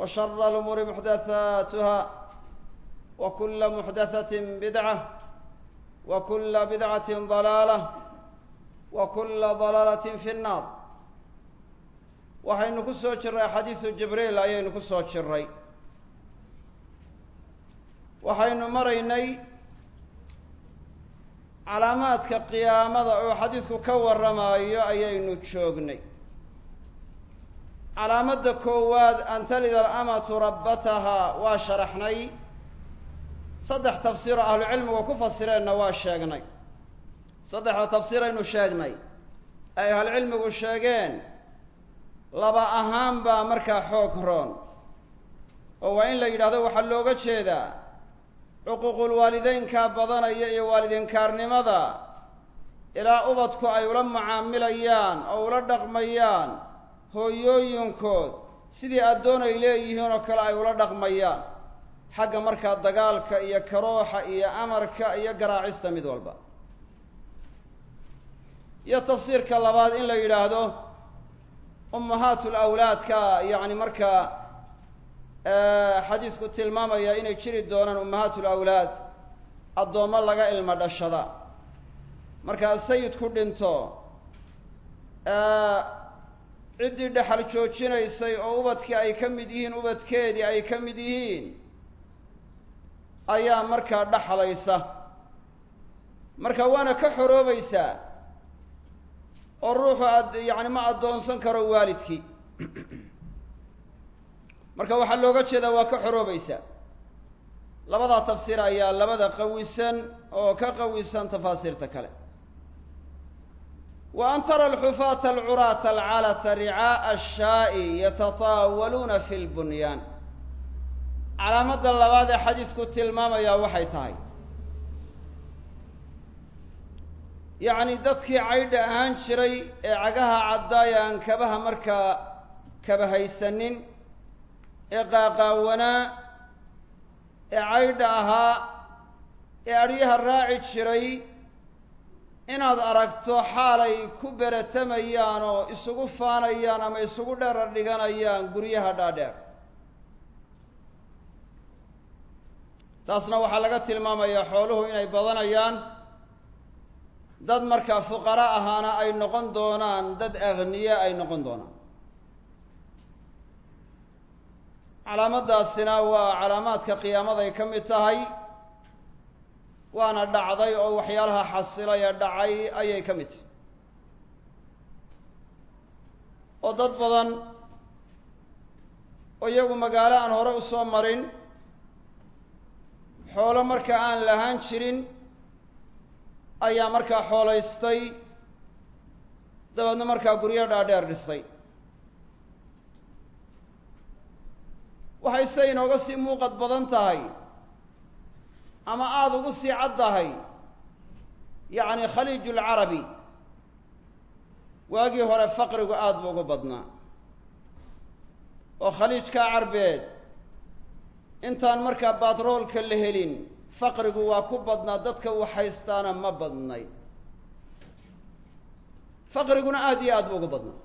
وشر الأمور محدثاتها وكل محدثة بدعة وكل بدعة ضلالة وكل ضلالة في النار waxaynu ku soo jiray xadiisu jibriil ayaynu ku soo jiray waxaynu maraynay calaamaadka qiyaamada oo xadiidku ka warramayo ayaynu joognay calaamadda koowaad an talida alamatu rabbataha waa sharaxnay. Saddex tafsiiro ahlucilmigu ku fasireenna waa sheegnay. Saddexda tafsiiraynu sheegnay. Ay ahlucilmigu sheegeen laba ahaan baa markaa xoog roon. Oo waa in la yidhahdo waxaa looga jeedaa cuquuqul waalideynkaa badanaya iyo waalidinkaarnimada ilaa ubadku ay ula mucaamilayaan oo ula dhaqmayaan hooyooyinkood sidii addoon ay leeyihiin oo kale ay ula dhaqmayaan. Xagga markaa dagaalka iyo karooxa iyo amarka iyo garaacista mid walba. Iyo tafsiirka labaad in la yidhaahdo ummahaatul awlaadka yacni markaa xadiisku tilmaamaya inay jiri doonaan ummahaatul awlaad addoommo laga ilmo dhashada. Markaa sayidku dhinto ciddii dhexal joojinaysay oo ubadkii ay ka mid yihiin ubadkeedii ay ka mid yihiin ayaa markaa dhaxlaysa. Marka waana ka xoroobaysaa oo ruuxu ad yacni ma addoonsan karo waalidkii. Marka waxaa looga jeedaa waa ka xoroobaysaa labadaa tafsiir ayaa labada qawisan oo ka qawisan tafaasiirta kale an tara alxufaata alcuraata alcalata ricaa'a ashaa'i yatataawaluuna fi lbunyaan calaamadda labaad ee xadiisku tilmaamayaa waxay tahay yacni dadkii caydha ahaan jiray ee cagaha caddaaya aan kabaha markaa kaba haysanin ee qaaqaawanaa ee caydha ahaa ee adhyaha raaci jiray inaad aragto xaalay ku beratamayaan oo isugu faanayaan ama isugu dheerar dhiganayaan guryaha dhaadheer. Taasna waxaa laga tilmaamayaa xooluhu inay badanayaan dad markaa fuqara ahaana ay noqon doonaan dad akhniye ay noqon doonaan. Calaamadaasina waa calaamaadka qiyaamaday ka mid tahay waana dhacday oo waxyaalaha xasilay ee dhacay ayay ka mid tahay. oo dad badan oo iyagu magaalo aan hore u soo marin xoolo markaa aan lahaan jirin ayaa markaa xoolaystay dabeedna markaa guryo dhaadheer dhisay. waxay se inooga sii muuqad badan tahay ama aada ugu sii cad tahay yacni khaliiju lcarabi waagii hore faqrigu aada bu ugu badnaa. Oo khaliijkaa carbeed intaan markaa batroolka la helin faqrigu waa ku badnaa dadka uu haystaana ma badnay. Faqriguna aada iyo aad bu ugu badnaa.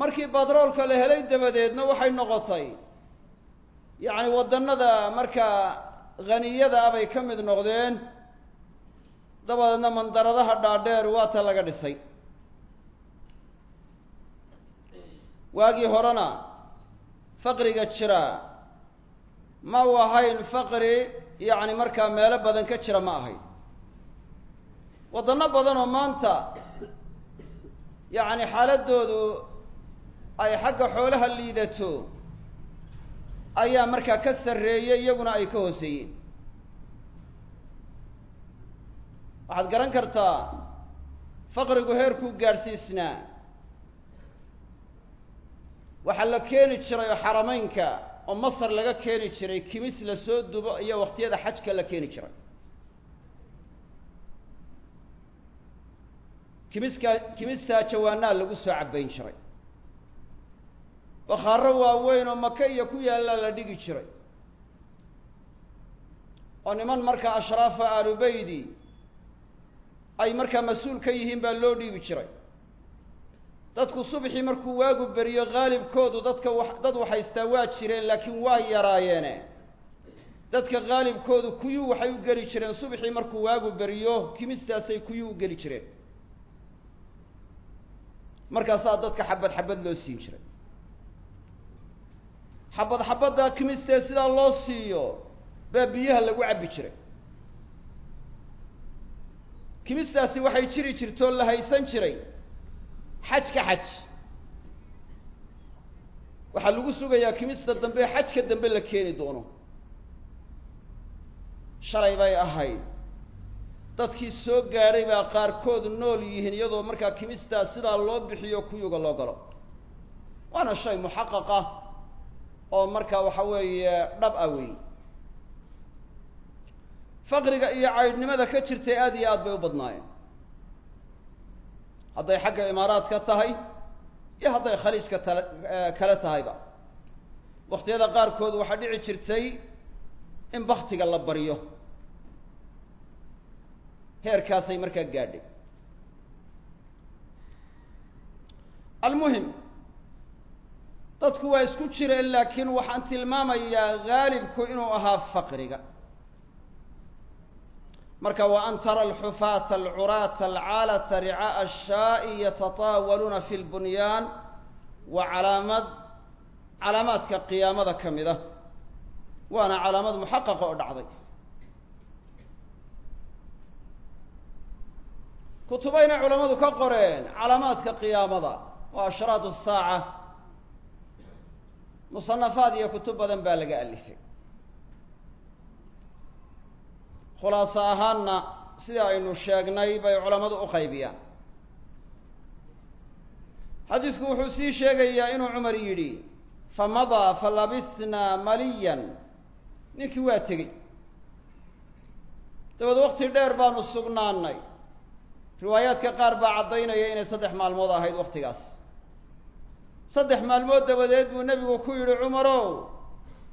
Markii batroolka la helay dabadeedna waxay noqotay yacni waddannada markaa haniyada ah bay ka mid noqdeen dabadeedna mandaradaha dhaadheer waa ta laga dhisay. Waagii horena faqriga jira. Ma u ahayn faqri yacni markaa meelo badan ka jira ma ahayn. Waddanno badan oo maanta yacni xaaladoodu ay xagga xoolaha liidato ayaa markaa ka sarreeyey iyaguna ay ka hooseeyeen. Waxaad garan kartaa faqrigu heerkuu gaadhsiisnaa. Waxaa la keeni jiray oo xarameynka oo masar laga keeni jiray kimis la soo dubo iyo waqtiyada xajka la keeni jiray. Kimiskaa kimistaa jawaanaa lagu soo cabbayn jiray bakhaaro waaweyn oo maka iyo ku yaallaa la dhigi jiray. Oo niman markaa ashraafa aalubeydi ay markaa mas'uul ka yihiin baa loo dhiibi jiray. Dadku subxii markuu waagu beriyo haalibkoodu dadka wa dad waxaystaa waa jireen laakiin waa yaraayeene dadka haalibkoodu kuyuu waxay u geli jireen subxii markuu waagu beriyo kimistaasay kuyuu u geli jireen. Markaasaa dadka xabad xabad loo siin jiray xabad xabaddaa kimistee sidaa loo siiyo baa biyaha lagu cabbi jiray. Kimistaasi waxay jiri jirtoo la haysan jiray. Xaj ka xaj. Waxaa lagu sugayaa kimista dambe xajka dambe la keeni doono. Shalay bay ahayd. Dadkii soo gaadhay baa qaarkood nool yihiin iyadoo markaa kimistaa sidaa loo bixiyo kuyuga loo galo. Waana shay muxaqaqa oo markaa waxa weeye dhab ah weey faqriga iyo caydhnimada ka jirtay aada iyo aad bay u badnaayeen. Hadday xagga imaaraadka tahay iyo hadday khaliijka tale kale tahayba. Waktiyada qaarkood waxaa dhici jirtay in baktiga la baryo heerkaasay markaa gaadhay. Almuhim dadku waa isku jireen laakiin waxaan tilmaamayaa gaalibku inuu ahaa faqriga. Marka waan tara alxufaata alcuraata alcaalata ricaa'a ashaa'i yatataawaluuna fi lbunyaan wa calaamad calaamaadka qiyaamada ka mid ah. Waana calaamad muxaqaqa oo dhacday. Kutubayna culammadu ka qoreen calaamaadka qiyaamada waa ashraat saaca musanafaad iyo kutub badan baa laga alifay. Khulaaso ahaanna sida aynu sheegnay bay culammadu u qaybiyaan. Xadiisku wuxuu sii sheegayaa inuu cumar yidhi famadaa falabisnaa maliyan. Ninkii waa tegey. Dabeed wakti dheer baanu sugnaanay riwaayaadka qaar baa caddaynaya inay saddex maalmood ahayd waktigaas saddex maalmood dabadeed buu nebigu ku yidhi cumarow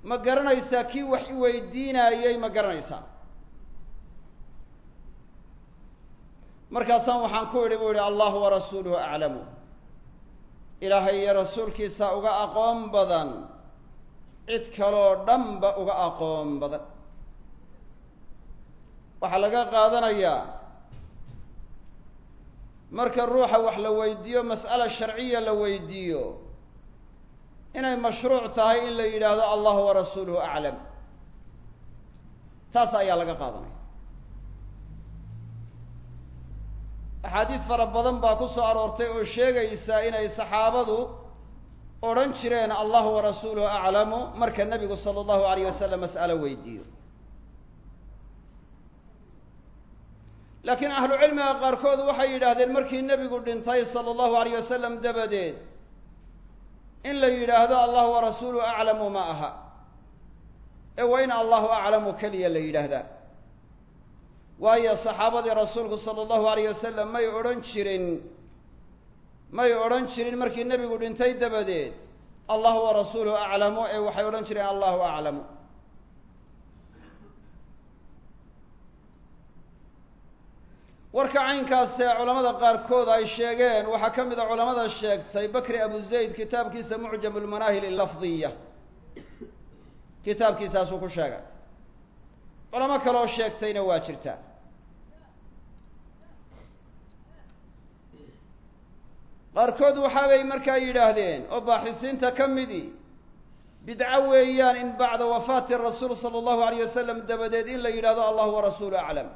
ma garanaysaa kii wax i weydiinaayey ma garanaysaa? Markaasaan waxaan ku idhi buu yihi allahu warasuuluhu aclamu. Ilaahay iyo rasuulkiisa uga aqoon badan cid kaloo dhanba uga aqoon badan. Waxaa laga qaadanayaa marka ruuxa wax la weydiiyo mas'ala sharciya la weydiiyo. Inay mashruuc tahay in la yidhaahdo allahu warasuuluhu aclam taas ayaa laga qaadanaya. Axaadiis fara badan baa ku soo aroortay oo sheegaysa inay saxaabadu odhan jireen allahu warasuuluhu aclamu marka nebigu sala allahu alayh wasalam mas'alo weydiiyo laakiin ahlu cilmiga qaarkood waxay yidhaahdeen markii nebigu dhintay sala allahu alayh wasalam dabadeed in la yidhaahdo allahu warasuuluhu aclamu ma aha. Ee waa in allahu aclamu keliya la yidhaahdaa waayo saxaabadii rasuulku sala allahu alayh wasalam may odhan jirin may odhan jirin markii nebigu dhintay dabadeed allahu warasuuluhu aclamu ee waxay odhan jireen allahu aclamu warka caynkaasee culamada qaarkood ay sheegeen waxaa ka mid a culamada sheegtay bakri abu zayd kitaabkiisa mucjam lmanaahil lafdiya kitaabkiisaasuu ku sheegay. Culamo kaloo sheegtayna waa jirtaa. Qaarkood waxaabay markaa yidhaahdeen oo baaxisiinta ka midi bidco weeyaan in bacda wafaati rasuul sala allahu alayh wasalam dabadeed in la yidhahdo allahu warasuulu aclam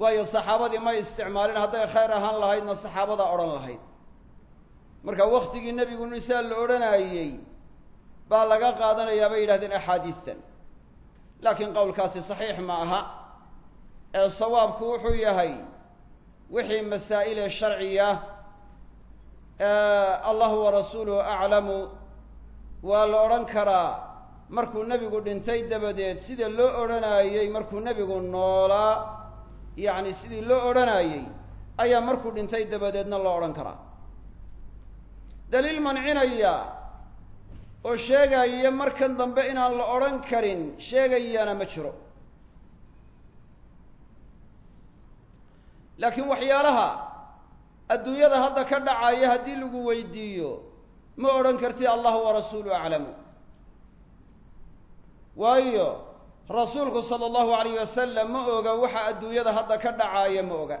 waayo saxaabadii may isticmaalin hadday khayr ahaan lahaydna saxaabadaa odhan lahayd. Marka waktigii nebigu nisaa la odhanayey baa laga qaadanayaa bay yidhahdeen axaadiistan. Laakiin qowlkaasi saxiix ma aha. Ee sawaabku wuxuu yahay wixii masaa'ile sharciya allahu warasuuluhu aclamu waa la odhan karaa markuu nebigu dhintay dabadeed sida loo odhanayey markuu nebigu noolaa yacni sidii loo odhanayey ayaa markuu dhintay dabadeedna loo odhan karaa. Daliil mancinaya oo sheegaya markan dambe inaan la odhan karin sheegayana ma jiro. Laakiin waxyaalaha adduunyada hadda ka dhacaya haddii lagu weydiiyo ma odhan kartid allahu warasuulu aclamu. Waayo rasuulku sala allahu alayh wasalam ma oga waxa adduunyada hadda ka dhacaaya ma oga.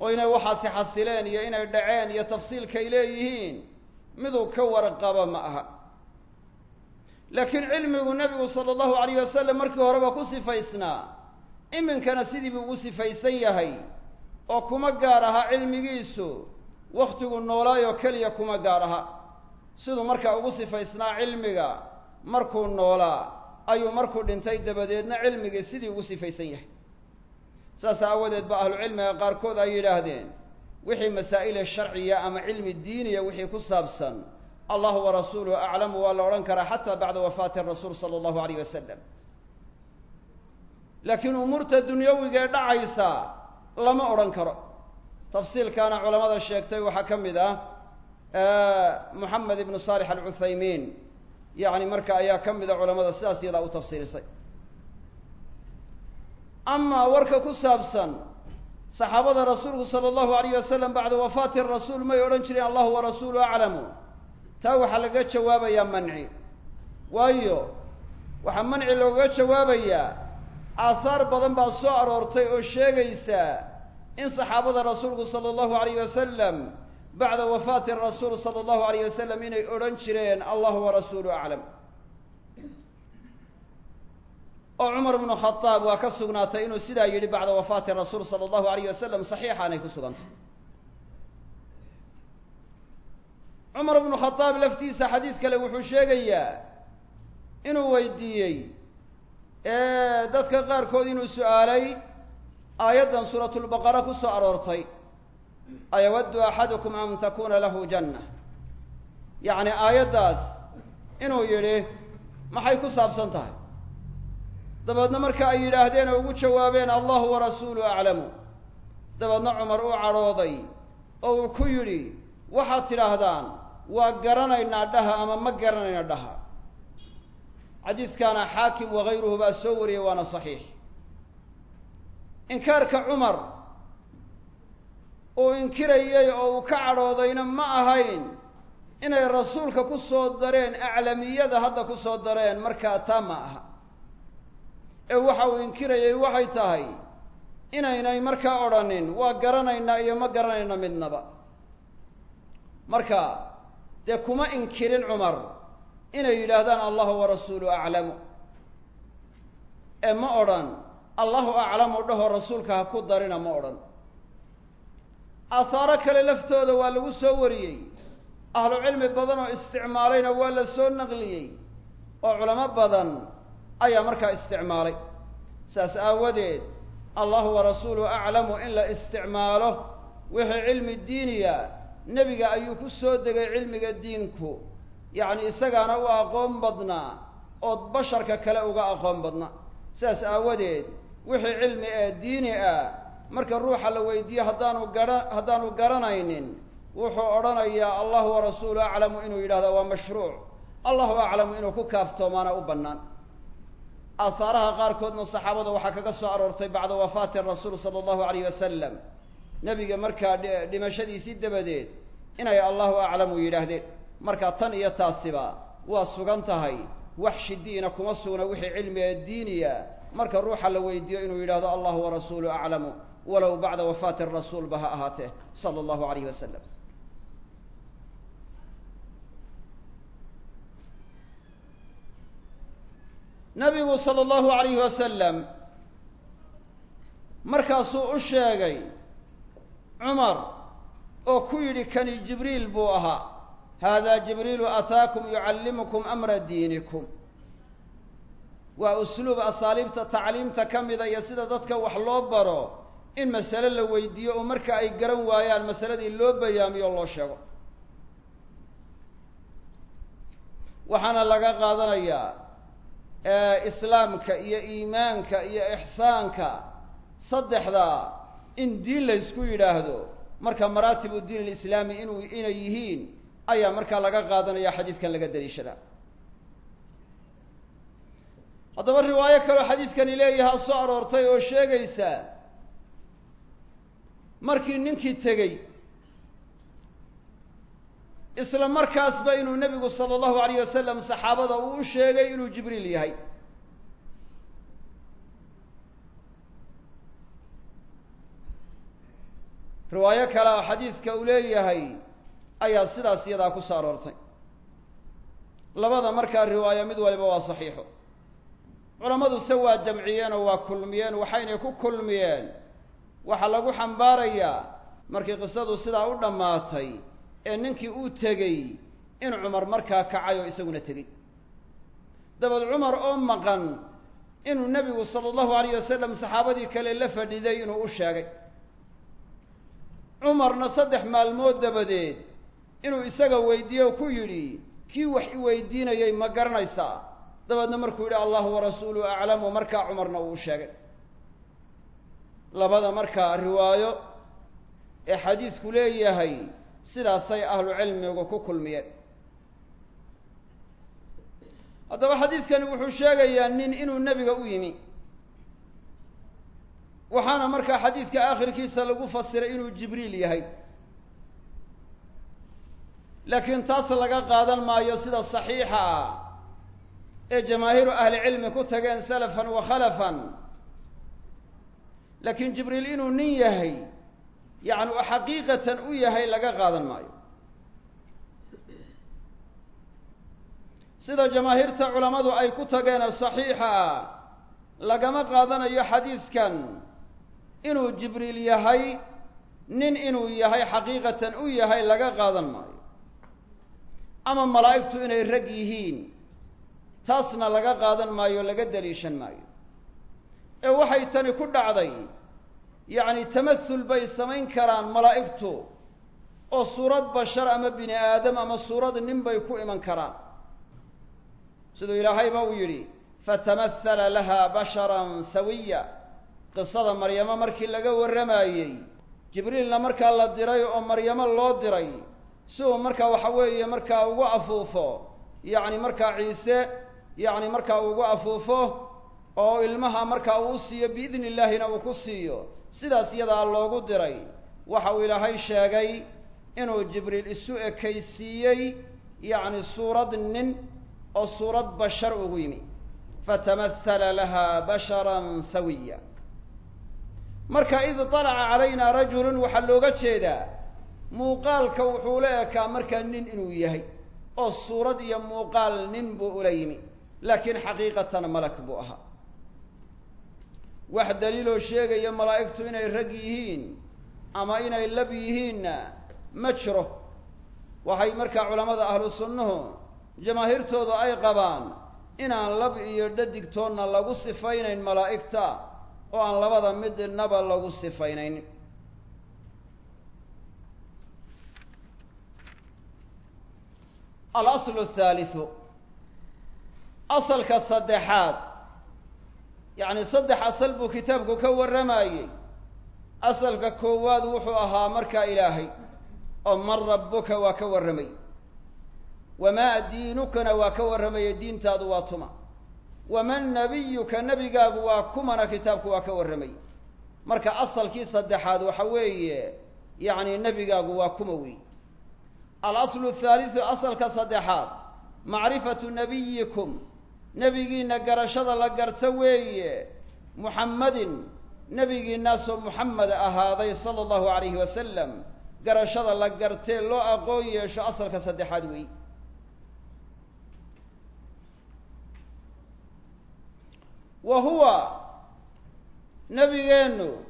Oo inay waxaasi xasileen iyo inay dhaceen iyo tafsiilkay leeyihiin miduu ka warqaba ma aha. Laakiin cilmigu nebigu sala allahu alayh wasalam markii horeba ku sifaysnaa iminkana sidii buu ugu sifaysan yahay oo kuma gaar aha cilmigiisu wakhtigu noolaayoo keliya kuma gaar aha. Siduu markaa ugu sifaysnaa cilmiga markuu noolaa ayuu markuu dhintay dabadeedna cilmigii sidii ugu sifaysan yahay. Saas aawadeed ba ahlucilmiga qaarkood ay yidhaahdeen wixii masaa'ile sharciya ama cilmi diiniya wixii ku saabsan allahu warasuuluhu aclamu waa la odhan karaa xataa bacda wafaati rasuul sala allahu alayh wasalam laakiin umuurta dunyawiga ee dhacaysa lama odhan karo. Tafsiilkaana culamada sheegtay waxaa ka mid ah moxamed ibnu saalix alcuthaymiin yacni marka ayaa ka mida culamada sidaas iyadaa u tafsiilisay amaa warka ku saabsan saxaabada rasuulku sala allahu alayh wasalam bacda wafaati rasuul may odhan jireen allahu warasuulu aclamu. Taa waxaa laga jawaabayaa manci. Waayo waxaa manci loogaga jawaabayaa aahaar badan baa soo aroortay oo sheegaysa in saxaabada rasuulku sala allahu alayh wasalam bacda wafaati rasuul sala allahu alayh wasalam inay odhan jireen allahu warasuulu aclam. Oo cumar bnu khadaab waa ka sugnaatay inuu sidaa yidhi bacda wafaati rasuul sala allahu alayh wasalam saxiixaanay ku sugantay. Cumar bnu khadaab laftiisa xadiid kale wuxuu sheegayaa inuu weydiiyey dadka qaarkood inuu su'aalay aayaddan suuratulbaqara ku soo aroortay ayawaddu axadukum an takuna lahu janna yacni aayaddaas inuu yidhi maxay ku saabsan tahay dabeedna marka ay yidhaahdeen oo ugu jawaabeen allahu warasuulu aclamu dabeedna cumar uu cadhooday oo uu ku yidhi waxaad tidhaahdaan waa garanaynaa dhaha ama ma garanayna dhaha xadiidkaana xaakim wakayruhu baa soo wariyey waana saxiix uu inkirayey oo uu ka cadhoodayna ma ahayn. Inay rasuulka ku soo dareen aclamiyada hadda ku soo dareen markaa taa ma aha. Ee waxa uu inkirayey waxay tahay inaynay markaa odhanin waa garanaynaa iyo ma garanayna midnaba. Marka dee kuma inkirin cumar inay yidhaahdaan allahu warasuulu aclamu. Ee ma odhan allahu aclamu dhaho rasuulka ha ku darina ma odhan aahaaro kale laftooda waa lagu soo wariyey. Ahlu cilmi badan oo isticmaalayna waa la soo naqliyey. Oo culamo badan ayaa markaa isticmaalay. Saas aawadeed allahu warasuuluhu aclamu in la isticmaalo wixii cilmi diiniya nebiga ayuu ku soo degay cilmiga diinku. Yacni isagaana u aqoon badnaa ood basharka kale uga aqoon badna. Sidaas aawadeed wixii cilmi ee diini ah marka ruuxa la weydiiye haddaanu gara haddaanu garanaynin wuxuu odhanayaa allahu warasuulu aclamu inuu yidhahdo waa mashruuc. Allahu aclamu inuu ku kaaftoomaana u bannaan. Aahaaraha qaarkoodna saxaabada waxaa kaga soo aroortay bacda wafaati rasuul sala allahu alayh wasalam nebiga markaa dhimashadiisii dabadeed inay allahu aclamu yidhaahdeen. Marka tan iyo taasiba waa sugan tahay wax shidiina kuma sugna wixii cilmiga diiniya. Marka ruuxa la weydiiyo inuu yidhahdo allahu warasuulu aclamu walow bacda wafaati rasuulba ha ahaatee sala allahu alayh wasalam nabigu sala allahu alayhi wasalam markaasuu u sheegay cumar oo ku yidhi kani jibriil buu ahaa. Haadaa jibriilu ataakum yucallimukum amra diinikum. Waa usluub asaaliibta tacliimta ka mida iyo sida dadka wax loo baro in masale la weydiiyo oo marka ay garan waayaan masaladii loo bayaamiyo loo sheego. Waxaana laga qaadanayaa islaamka iyo iimaanka iyo ixsaanka saddexdaa in diin laysku yidhaahdo. Marka maraatibu diin alislaami inuu inay yihiin ayaa markaa laga qaadanaya xadiidkan laga daliishadaa haddaba riwaayo kaloo xadiidkani leeyahaa soo aroortay oo sheegaysa markii ninkii tegey isla markaasba inuu nebigu sala allahu alayh wasalam saxaabada uu u sheegay inuu jibriil yahay. Riwaayo kale oo xadiidka uu leeyahay ayaa sidaas iyadaa ku soo aroortay. Labada markaa riwaayo mid waliba waa saxiixo culammadu se waa jamciyeen oo waa kulmiyeen waxaynay ku kulmiyeen waxaa lagu xambaarayaa markii qisadu sidaa u dhammaatay ee ninkii uu tegey in cumar markaa kacay oo isaguna tegey dabeed cumar oo maqan inuu nebigu sala allahu alayh wasalam saxaabadii kale la fadhiday inuu u sheegay. Cumarna saddex maalmood dabadeed inuu isaga weydiiyo ku yidhi kii wax i weydiinayay ma garanaysaa. Dabeedna markuu yidhi allahu warasuulu aclamu markaa cumarna uu u sheegay labada markaa riwaayo ee xadiidku leeyahay sidaasay ahlu cilmigu ku kulmiyeen. Haddaba xadiidkani wuxuu sheegayaa nin inuu nebiga u yimi. Waxaana markaa xadiidka aakhirkiisa lagu fasiray inuu jibriil yahay. Laakiin taas laga qaadan maayo sida saxiixa ah ee jamaahiiru ahli cilmi ku tageen salafan wa khalafan laakiin jibriil inuu nin yahay yacni oo xaqiiqatan u yahay laga qaadan maayo. Sida jamaahiirta culammadu ay ku tageen saxiixa lagama qaadanayo xadiidkan inuu jibriil yahay nin inuu yahay xaqiiqatan u yahay laga qaadan maayo. Ama malaa'igtu inay rag yihiin taasna laga qaadan maayo laga daliishan maayo. Ee waxay tani ku dhacday yacni tamathul bay samayn karaan malaa'igtu oo suurad bashar ama bini aadam ama suurad nin bay ku iman karaan. Siduu ilaahayba uu yidhi fatamahala laha basharan sawiya. Qisada maryamo markii laga warramayey jibriilna markaa la diray oo maryamo loo diray si uu markaa waxa weeye markaa ugu afuufo yacni markaa ciise yacni markaa ugu afuufo oo ilmaha markaa uu siiyo biidni illaahina uu ku siiyo sidaas iyadaa loogu diray. Waxa uu ilaahay sheegay inuu jibriil isu ekaysiiyey yacni suurad nin oo suurad bashar ugu yimi. Fatamahala laha basharan sawiya. Marka id talaca calayna rajulun waxaa looga jeedaa muuqaalka wuxuu la ekaa markaa nin inuu yahay oo suurad iyo muuqaal nin buu ula yimi laakiin xaqiiqatan malak buu ahaa wax daliiloo sheegaya malaa'igtu inay rag yihiin ama inay lab yihiinna ma jiro. Waxay markaa culammada ahlu sunnuhu jamaahiirtoodu ay qabaan inaan lab iyo dhadigtoonna lagu sifaynayn malaa'igta oo aan labada midnaba lagu sifaynayn. Alaslu athaalithu asalka saddexaad yacni saddex asal buu kitaabku ka warramayey asalka koowaad wuxuu ahaa markaa ilaahay oo man rabbuka waa ka warramay. Wamaa diinukana waa ka warramaya diintaadu waa tuma. Waman nabiyuka nebigaagu waa kumana kitaabku waa ka warramay. Marka asalkii saddexaad waxa weeye yacni nebigaagu waa kuma wey alaslu athaalithu asalka saddexaad macrifatu nabiyikum nebigiina garashada la garta weeye muxammadin nebigiinaasoo muxamed ahaaday sala allahu alayhi wasalam garashada la gartee loo aqoon yeesho asalka saddexaad wey wa huwa nabigeennu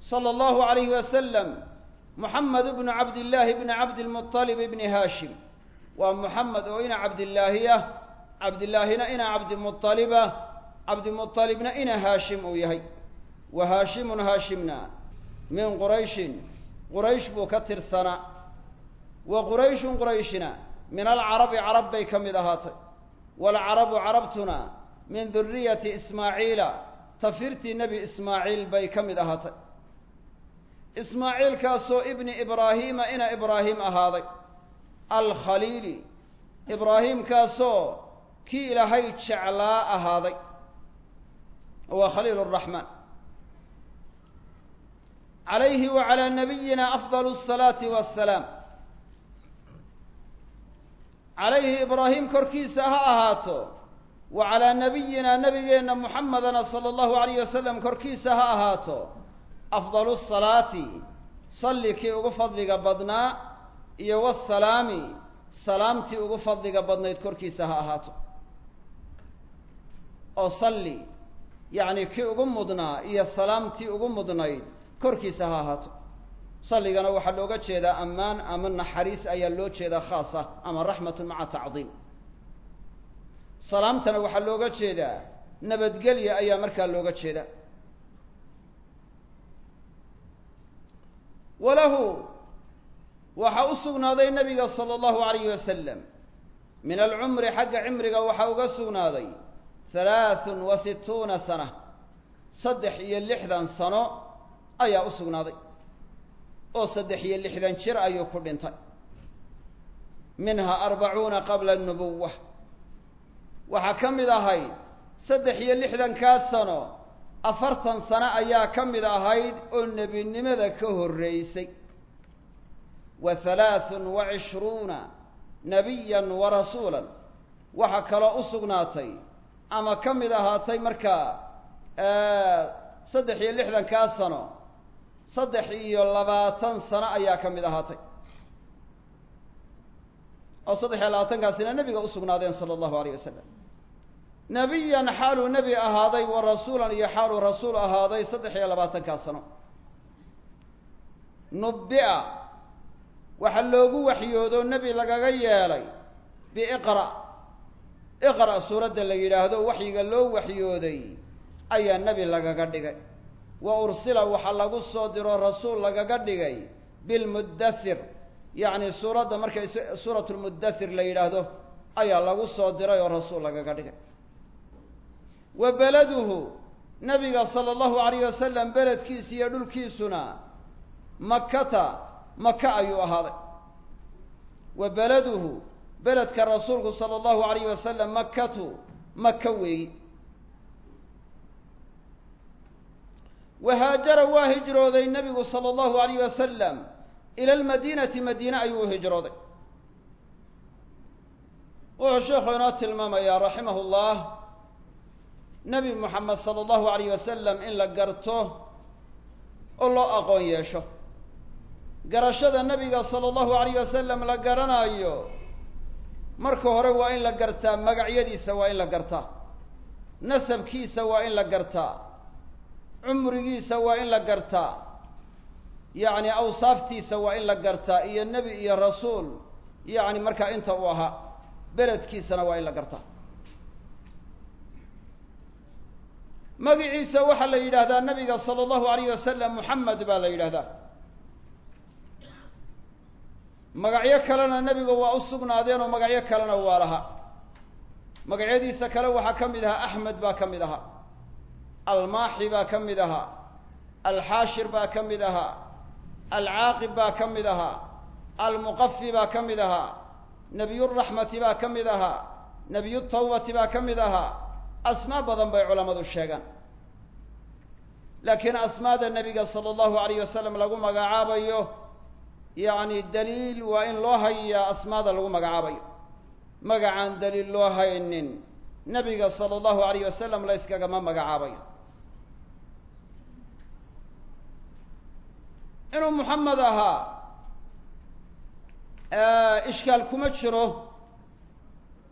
sala allahu alayhi wasalam muxamed ibnu cabdillaahi bni cabdilmuطalib ibni haashim. Waa muxamed oo ina cabdillaahi ah cabdillaahina ina cabdimuطalibah cabdimuطalibna ina haashim uu yahay. Wa haashimun haashimna min qurayshin. Quraysh buu ka tirsanaa wa qurayshun qurayshina min alcarabi carab bay ka mid ahaatay. Waalcarabu carabtuna min duriyati ismaaciila tafirtii nebi ismaaciil bay ka mid ahaatay. Ismaaciilkaasoo ibni ibraahiima ina ibraahim ahaaday. Alkhaliili ibraahiimkaasoo kii ilaahay jeclaa ahaaday waa khaliil araxmaan calayhi wa calaa nabiyina afdal asalaati wassalaam calayhi ibraahim korkiisa ha ahaato wa calaa nabiyina nabigeenna muxamedana sala allahu alayh wasalam korkiisa ha ahaato afdalu salaati salli kii ugu fadliga badnaa iyo wasalaami salaamtii ugu fadliga badnayd korkiisa ha ahaato oo salli yacni kii ugu mudnaa iyo salaamtii ugu mudnayd korkiisa ha ahaato. Salligana waxaa looga jeedaa ammaan ama naxariis ayaa loo jeedaa khaas ah ama raxmatun maca tacdiim salaamtana waxaa looga jeedaa nabadgelya ayaa markaa looga jeedaa. Walahu waxaa u sugnaaday nabiga sala allahu alayhi wasalam min alcumri xagga cimriga waxaa uga sugnaaday halaathun wa situuna sana. Saddex iyo lixdan sano ayaa u sugnaaday. Oo saddex iyo lixdan jir ayuu ku dhintay. Minha arbacuuna qabla anubuwa waxaa ka mid ahayd saddex iyo lixdankaa sano afartan sano ayaa ka mid ahayd oo nebinimada ka horreysay. Wa halaathun wa cishruuna nabiyan wa rasuulan. Waxaa kaloo u sugnaatay ama ka mid ahaatay markaa saddex iyo lixdankaa sano saddex iyo labaatan sano ayaa ka mid ahaatay. Oo saddex iyo labaatankaasina nebiga usugnaadeen sala allahu alayh wasalam nebiyan xaaluu nebi ahaaday wa rasuulan iyo xaaluu rasuul ahaaday saddex iyo labaatankaa sano. Nubbi'a waxaa loogu waxyoodo nebi lagaga yeelay biiqra' iqra' suuradda la yidhaahdo waxyiga loo waxyooday ayaa nebi lagaga dhigay. Wa ursila waxaa lagu soo diro rasuul lagaga dhigay bilmuddathir. Yacni suuradda markay suuratu lmuddathir la yidhaahdo ayaa lagu soo diray oo rasuul lagaga dhigay. Wa beladuhu nabiga sala allahu alayh wasalam beledkiisa iyo dhulkiisuna makata maka ayuu ahaaday. Wa beladuhu beledka rasuulku sala allahu alayh wasalam makatu maka weeyi wahaajara waa hijrooday nabigu sala allahu alayh wasalam ila almadiinati madiine ayuu hijrooday. Wuxuu sheekhu inoo tilmaamayaa raximah llah nebi moxamed sala allahu alayh wasalam in la garto oo loo aqoon yeesho. Garashada nebiga sala allahu alayh wasalam la garanaayo marka hore waa in la gartaa magacyadiisa waa in la gartaa nasabkiisa waa in la gartaa cumrigiisa waa in la gartaa yacni awsaaftiisa waa in la gartaa iyo nebi iyo rasuul yacni markaa inta uu ahaa beledkiisana waa in la gartaa. Magiciisa waxaa la yidhaahdaa nabiga sala allahu alayh wasalam moxamed baa la yidhahdaa magacyo kalena nebiga waa u sugnaadeen oo magacyo kalena waa lahaa magacyadiisa kale waxaa ka mid ahaa axmed baa ka mid ahaa almaaxi baa ka mid ahaa alxaashir baa ka mid ahaa alcaaqib baa ka mid ahaa almuqafi baa ka mid ahaa nebiyuraxmati baa ka mid ahaa nebiyutawbati baa ka mid ahaa asmaa badan bay culammadu sheegaan. Laakiin asmaada nebiga sala allahu alayh wasalam lagu magacaabayo yacni daliil waa in loo hayaa asmaada lagu magacaabayo. Magacaan daliil loo haynin nebiga sala allahu alayh wasalam la yskagama magacaabayo. Inuu moxamed ahaa ishkaal kuma jiro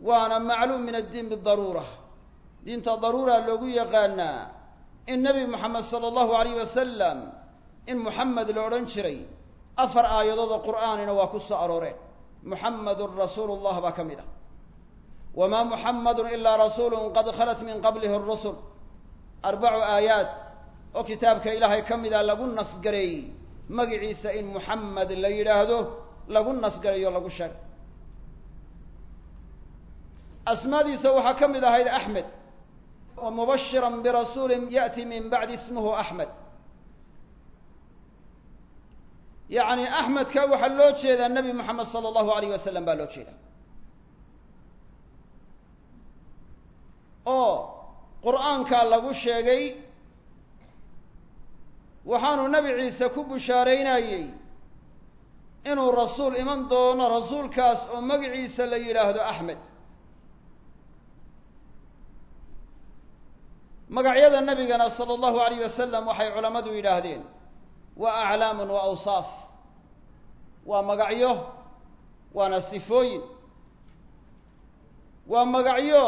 waana macluum min addiin bidaruura diinta daruura loogu yaqaanaa in nebi moxamed sala allahu alayh wasalam in moxamed la odhan jiray afar aayadood oo qur'aanina waa ku soo arooreen. Muxamedun rasuulu llah baa ka mid ah. Wamaa muxamedun ilaa rasuulun qad khalat min qablihi rusul arbacu aayaat oo kitaabka ilaahay ka mida lagu nasgareeyey magiciisa in muxamed la yidhaahdo lagu nasgareeyo lagu sheegay. Asmaadiisa waxaa ka mid ahayd axmed. Wa mubashiran birasuulin ya'ti min bacdi ismuhu axmed yacni axmedka waxaa loo jeedaa nebi moxamed sala allahu alayh wasalam baa loo jeedaa. Oo qur'aankaa lagu sheegay waxaanu nebi ciise ku bushaaraynayey inuu rasuul iman doono rasuulkaas oo magaciisa la yidhaahdo axmed magacyada nebigana sala allahu alayh wasalam waxay culammadu yidhaahdeen waa aclaamun wa awsaaf waa magacyo waana sifooyin. Waa magacyo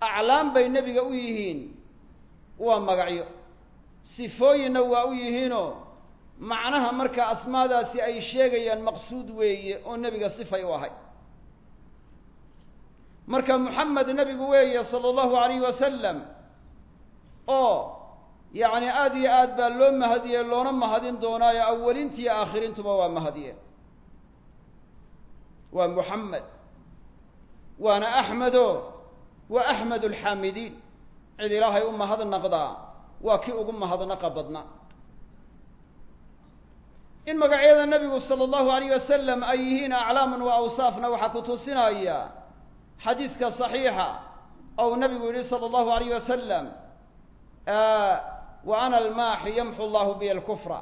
aclaam bay nebiga u yihiin. Waa magacyo. Sifooyinna waa u yihiinoo macnaha marka asmaadaasi ay sheegayaan maqsuud weeye oo nebiga sifay u ahay. Marka moxamed nebigu weeye sala allahu alayh wasalam oo yacni aada iyo aad baa loo mahadiyey loona mahadin doonaayo awalintiiyo aakhiriintuba waa mahadiye. Waa muxamed waana axmedo waa axmed alxaamidiin cid ilaahay u mahadnaqdaa waa kii ugu mahadnaqa badnaa in magacyada nebigu sala allahu alayh wasalam ay yihiin aclaaman wa awsaafna waxaa ku tusinaya xadiiska saxiixa ou nabigu yihi sala allahu alayh wasalam wa ana almaaxi yamxu llahu biya alkufra.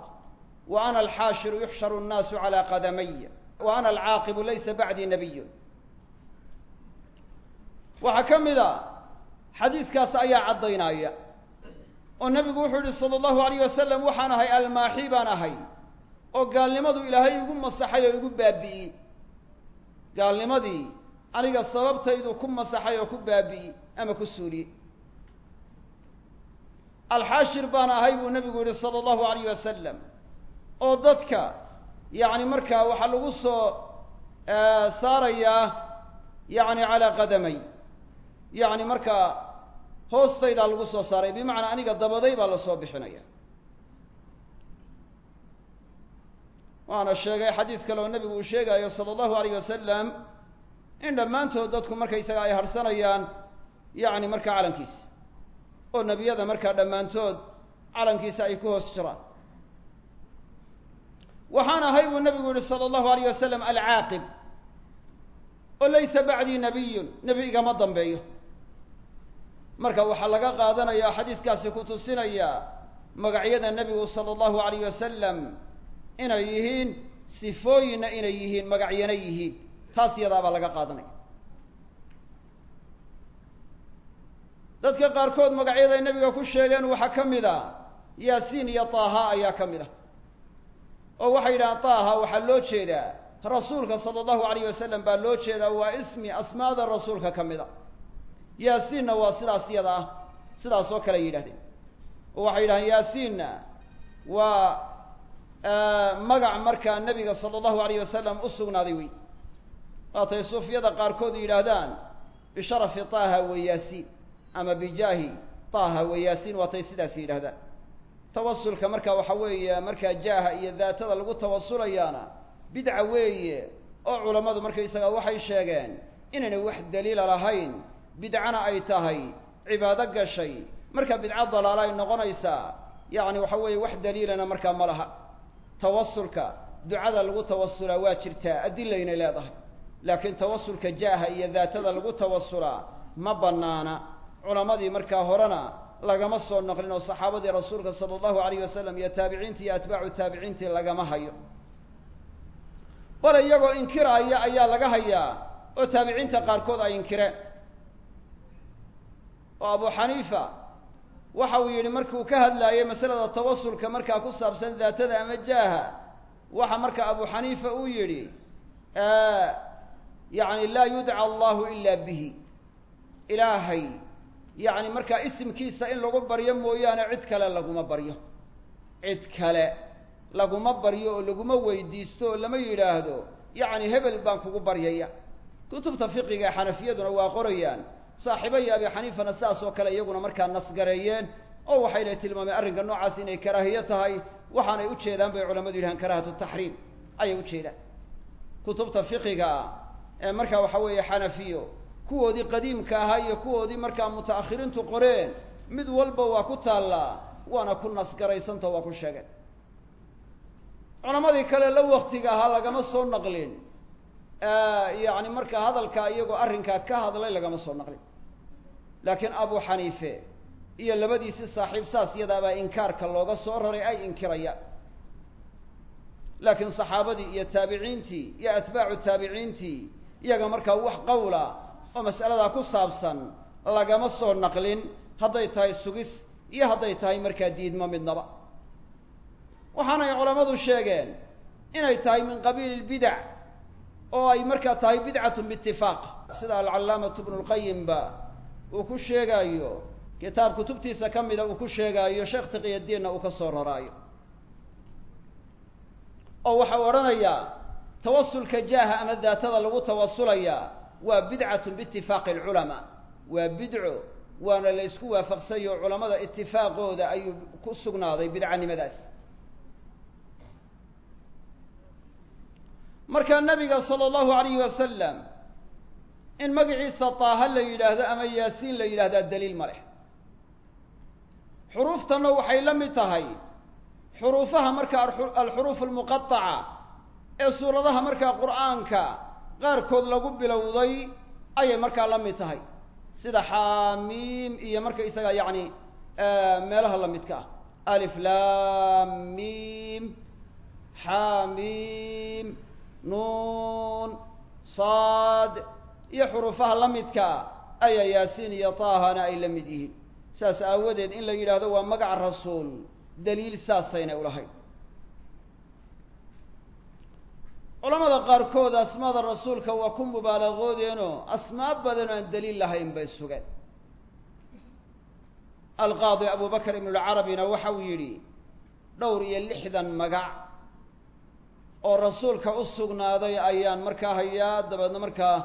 Wa ana alxaashiru yuxsharu annaasu calaa qadamaya wa ana alcaaqibu laysa bacdii nabiyun waxaa ka mid a xadiiskaas ayaa caddaynaya. Oo nebigu wuxuu yihi sala allahu alayh wasalam waxaan ahay almaaxi baan ahay oo gaalnimadu ilaahay igu masaxay oo igu baabi'iyey gaalnimadii aniga sababtaydu ku masaxay oo ku baabi'iyey ama ku suuliyey alxaashir baan ahay buu nebigu yihi sala allahu alayh wasalam oo dadka yacni markaa waxaa lagu soo saarayaa yacni calaa qadamay yacni markaa hoostaydaa lagu soo saaray bimacnaa aniga dabaday baa la soo bixinaya. Waana sheegay xadiis kale oo nebigu uu sheegayo sala allahu alayh wasalam in dhammaantood dadku markaysaga ay harsanayaan yacni markaa calankiisa oo nebiyada markaa dhammaantood calankiisa ay ku hoos jiraan. Waxaan ahay buu nebigu yihi sala allahu alayh wasalam alcaaqib oo laysa bacdii nabiyun nebi igama dambeeyo. Marka waxaa laga qaadanayaa xadiiskaasi ku tusinaya magacyada nebigu sala allahu alayh wasalam inay yihiin sifooyinna inay yihiin magacyana yihiin. Taas yadaabaa laga qaadanaya dadka qaarkood magacyaday nebiga ku sheegeen waxaa ka mid a yaasiin iyo taaha ayaa ka mid ah. Oo waxay yidhahaan taaha waxaa loo jeedaa rasuulka sala allahu alayh wasalam baa loo jeedaa waa ismi asmaada rasuulka ka mid a yaasiinna waa sidaas yada ah sidaas oo kale yidhahdeen. Oo waxay yidhahaan yaasiinna waa magac markaa nebiga sala allahu alayh wasalam u sugnaaday wey waatay suufiyada qaarkood yidhaahdaan bisharafi taaha wa yaasiin ama bijaahi taaha wa yaasiin waatay sidaas yidhahdaan tawasulka marka waxa weeye markaa jaaha iyo daatada lagu tawasulayaana bidca weeye oo culammadu markaysaga waxay sheegeen inaynay wax daliila lahayn bidcana ay tahay cibaado gashay. Marka bidco dalaala ay noqonaysaa yacni waxa weeye wax daliilana markaa ma laha. Tawasulka ducada lagu tawasulaa waa jirtaa adilaynay leedahay. Laakiin tawasulka jaaha iyo daatada lagu tawasulaa ma banaana culammadii markaa horena lagama soo naqlin oo saxaabadii rasuulka sala allahu alayh wasalam iyo taabiciintii iyo atbaacu taabiciintii lagama hayo. Bale iyagoo inkiraaya ayaa laga hayaa oo taabiciinta qaarkood ay inkireen oo abu xaniifa waxa uu yidhi markuu ka hadlaayay masalada tawasulka markaa ku saabsan daatada ama jaaha waxa marka abu xaniifa uu yidhi yacni laa yudca allahu ila bihi. Ilaahay yacni markaa isimkiisa in lagu baryo mooyaane cid kale laguma baryo. Cid kale laguma baryo oo laguma weydiisto oo lama yidhaahdo. Yacni hebel baan kugu baryaya. Kutubta fiqiga xanafiyaduna waa qorayaan. Saaxiibaya abi xaniifana sidaas oo kale iyaguna markaa nasgareeyeen oo waxayna tilmaameen arrinka noocaas inay karaahiye tahay. Waxaanay u jeedaan bay culamadu yidhahaan karaahatu taxriim. Ayay u jeedaan. Kutubta fiqiga ee markaa waxa weeye xanafiyo kuwoodii qadiimka ahaa iyo kuwoodii markaa muta'akhiriintu qoreen mid walba waa ku taallaa waana ku nasgaraysanta waa ku sheegeen culamadii kale la waktiga ahaa lagama soo naqlin. Yacni markaa hadalkaa iyagoo arrinkaa ka hadlay lagama soo naqlin. Laakiin abu xaniife iyo labadiisi saaxiib saas iyadaabaa inkaarka looga soo raray ay inkirayaan laakiin saxaabadii iyo taabiciintii iyo atbaacu taabiciintii iyaga markaa wax qawla oo mas'aladaa ku saabsan lagama soo naqlin hadday tahay sugis iyo hadday tahay markaa diidmo midnaba. Waxaanay culammadu sheegeen inay tahay min qabiili lbidac oo ay markaa tahay bidcatun biitifaaq sida alcallaamatu bnu lqayimba uu ku sheegaayo kitaab kutubtiisa ka mida uu ku sheegaayo sheekh tiqiyadiinna uu ka soo raraayo. Oo waxau odhanayaa tawasulka jaaha ama daatada lagu tawasulayaa waa bidcatun biitifaaqi alculamaa. Waa bidco waana la isku waafaqsayo culamada itifaaqooda ayuu ku sugnaaday bidcanimadaas markaa nabiga sala allahu alayhi wasalam in magaciisa taaha la yidhaahdo ama yaasiin la yidhahdaa daliil ma leh. Xuruuftanna waxay la mid tahay xuruufaha markaa alxuruuf almuqataca ee suuradaha markaa qur'aanka qaarkood lagu bilowday ayay markaa la mid tahay. Sida xaamiim iyo marka isaga yacni meelaha la midka ah. Alif lam mim xaamiim nuun saad iyo xuruufaha la midkaa ayaa yaasiin iyo taahana ay la mid yihiin. Saas aawadeed in la yidhaahdo waa magaca rasuul daliil saasaynay ulahayd culamada qaarkood asmaada rasuulka waa ku mubaalaqoodeenoo asmaa badan oo aan daliil lahayn bay sugeen. Alqaadi abu bakr ibnu lcarabina waxa uu yidhi dhowr iyo lixdan magac oo rasuulka u sugnaaday ayaan markaa hayaa dabeedna markaa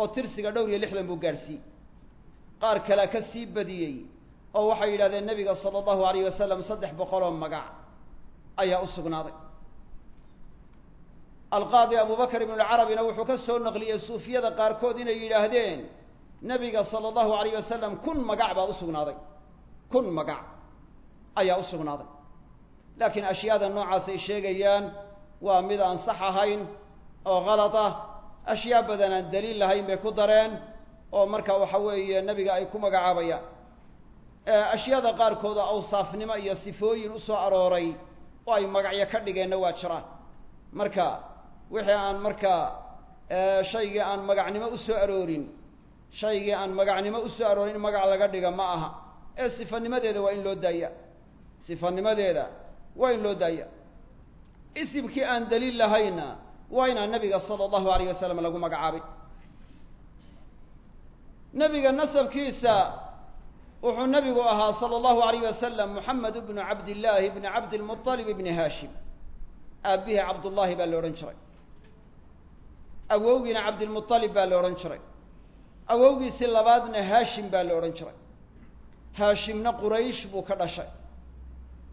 oo tirsiga dhowr iyo lixdan buu gaadhsiiyey qaar kalea ka sii badiyey oo waxay yidhahdeen nebiga sala allahu alayh wasalam saddex boqol oo magac ayaa u sugnaaday alqaadi abu bakr ibnu lcarabina wuxuu ka soo naqliyey suufiyada qaarkood inay yidhaahdeen nebiga sala allahu alayh wasalam kun magac baa u sugnaaday. Kun magac ayaa u sugnaaday. Laakiin ashyaada noocaas ay sheegayaan waa mid aan sax ahayn oo kalad ah. Ashyaa badan aan daliil lahayn bay ku dareen oo marka waxa weeye nebiga ay ku magacaabayaan ashyaada qaarkood oo awsaafnimo iyo sifooyin u soo arooray oo ay magacyo ka dhigeenna waa jiraan. Marka wixii aan markaa shaygii aan magacnimo u soo aroorin shaygii aan magacnimo u soo aroorin in magac laga dhiga ma aha. Ee sifanimadeeda waa in loo daaya sifanimadeeda waa in loo daaya isimkii aan daliil lahayna waa inaan nabiga sala allahu alayh wasalam lagu magacaabay. Nebiga nasabkiisa wuxuu nabigu ahaa sala allahu alayh wasalam moxamed bnu cabdillaahi bni cabdilmualib ibni haashim. Aabbihi cabdullaahi baa la odhan jiray awowgiina cabdilmualib baa la odhan jiray. Awowgiisi labaadna haashim baa la odhan jiray. Haashimna quraysh buu ka dhashay.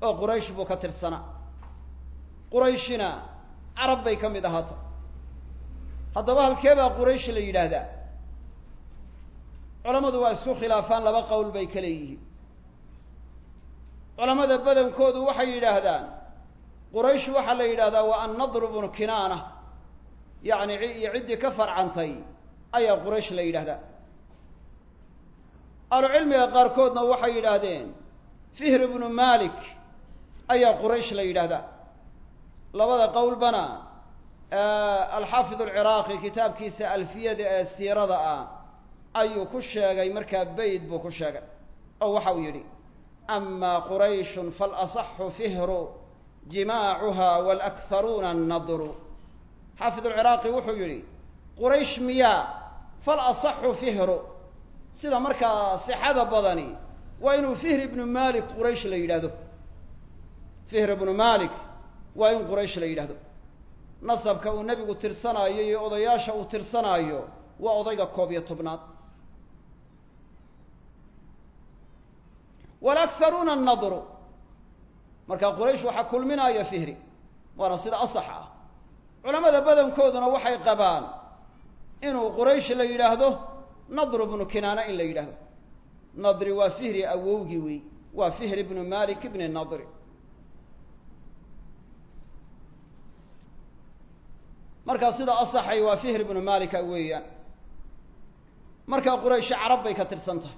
Oo quraysh buu ka tirsanaa qurayshina carab bay ka mid ahaata haddaba halkee baa quraysh la yidhaahdaa? Culammadu waa isku khilaafaan laba qowl bay ka leeyihiin. Culamada badankoodu waxay yidhaahdaan quraysh waxaa la yidhahdaa waa annadru bnu kinaana yacni iyo ciddii ka farcantay ayaa quraysh la yidhahdaa. Ahlucilmiga qaarkoodna waxay yidhaahdeen fihr ibnu malik ayaa quraysh la yidhaahdaa labada qowlbana alxaafid alciraaqi kitaabkiisa alfiyada ee siirada ah ayuu ku sheegay markaa beyd buu ku sheegay oo waxa uu yidhi ama qurayshun faalasaxu fihru jimaacuha waalakharuuna annadru xaafid alciraaqi wuxuu yidhi quraysh miyaa falasaxu fihru. Sida markaa sixada badani waa inuu fihr ibnu malik quraysh la yidhaahdo. Fihr ibnu malik waa in quraysh la yidhaahdo. Nasabka uu nebigu tirsanaayo iyo odayaasha uu tirsanaayo waa odayga koob iyo tobnaad. Walakharuuna annadru. Marka quraysh waxaa kulminaaya fihri waana sida asax ah culamada badankooduna waxay qabaan inuu quraysh la yidhaahdo nadru bnu kinaana in la yidhaahdo. Nadri waa fihri awowgii wey waa fihri bnu malik bni nadri markaa sida asaxay waa fihr bnu malika weeyaan. Markaa qurayshi carab bay ka tirsan tahay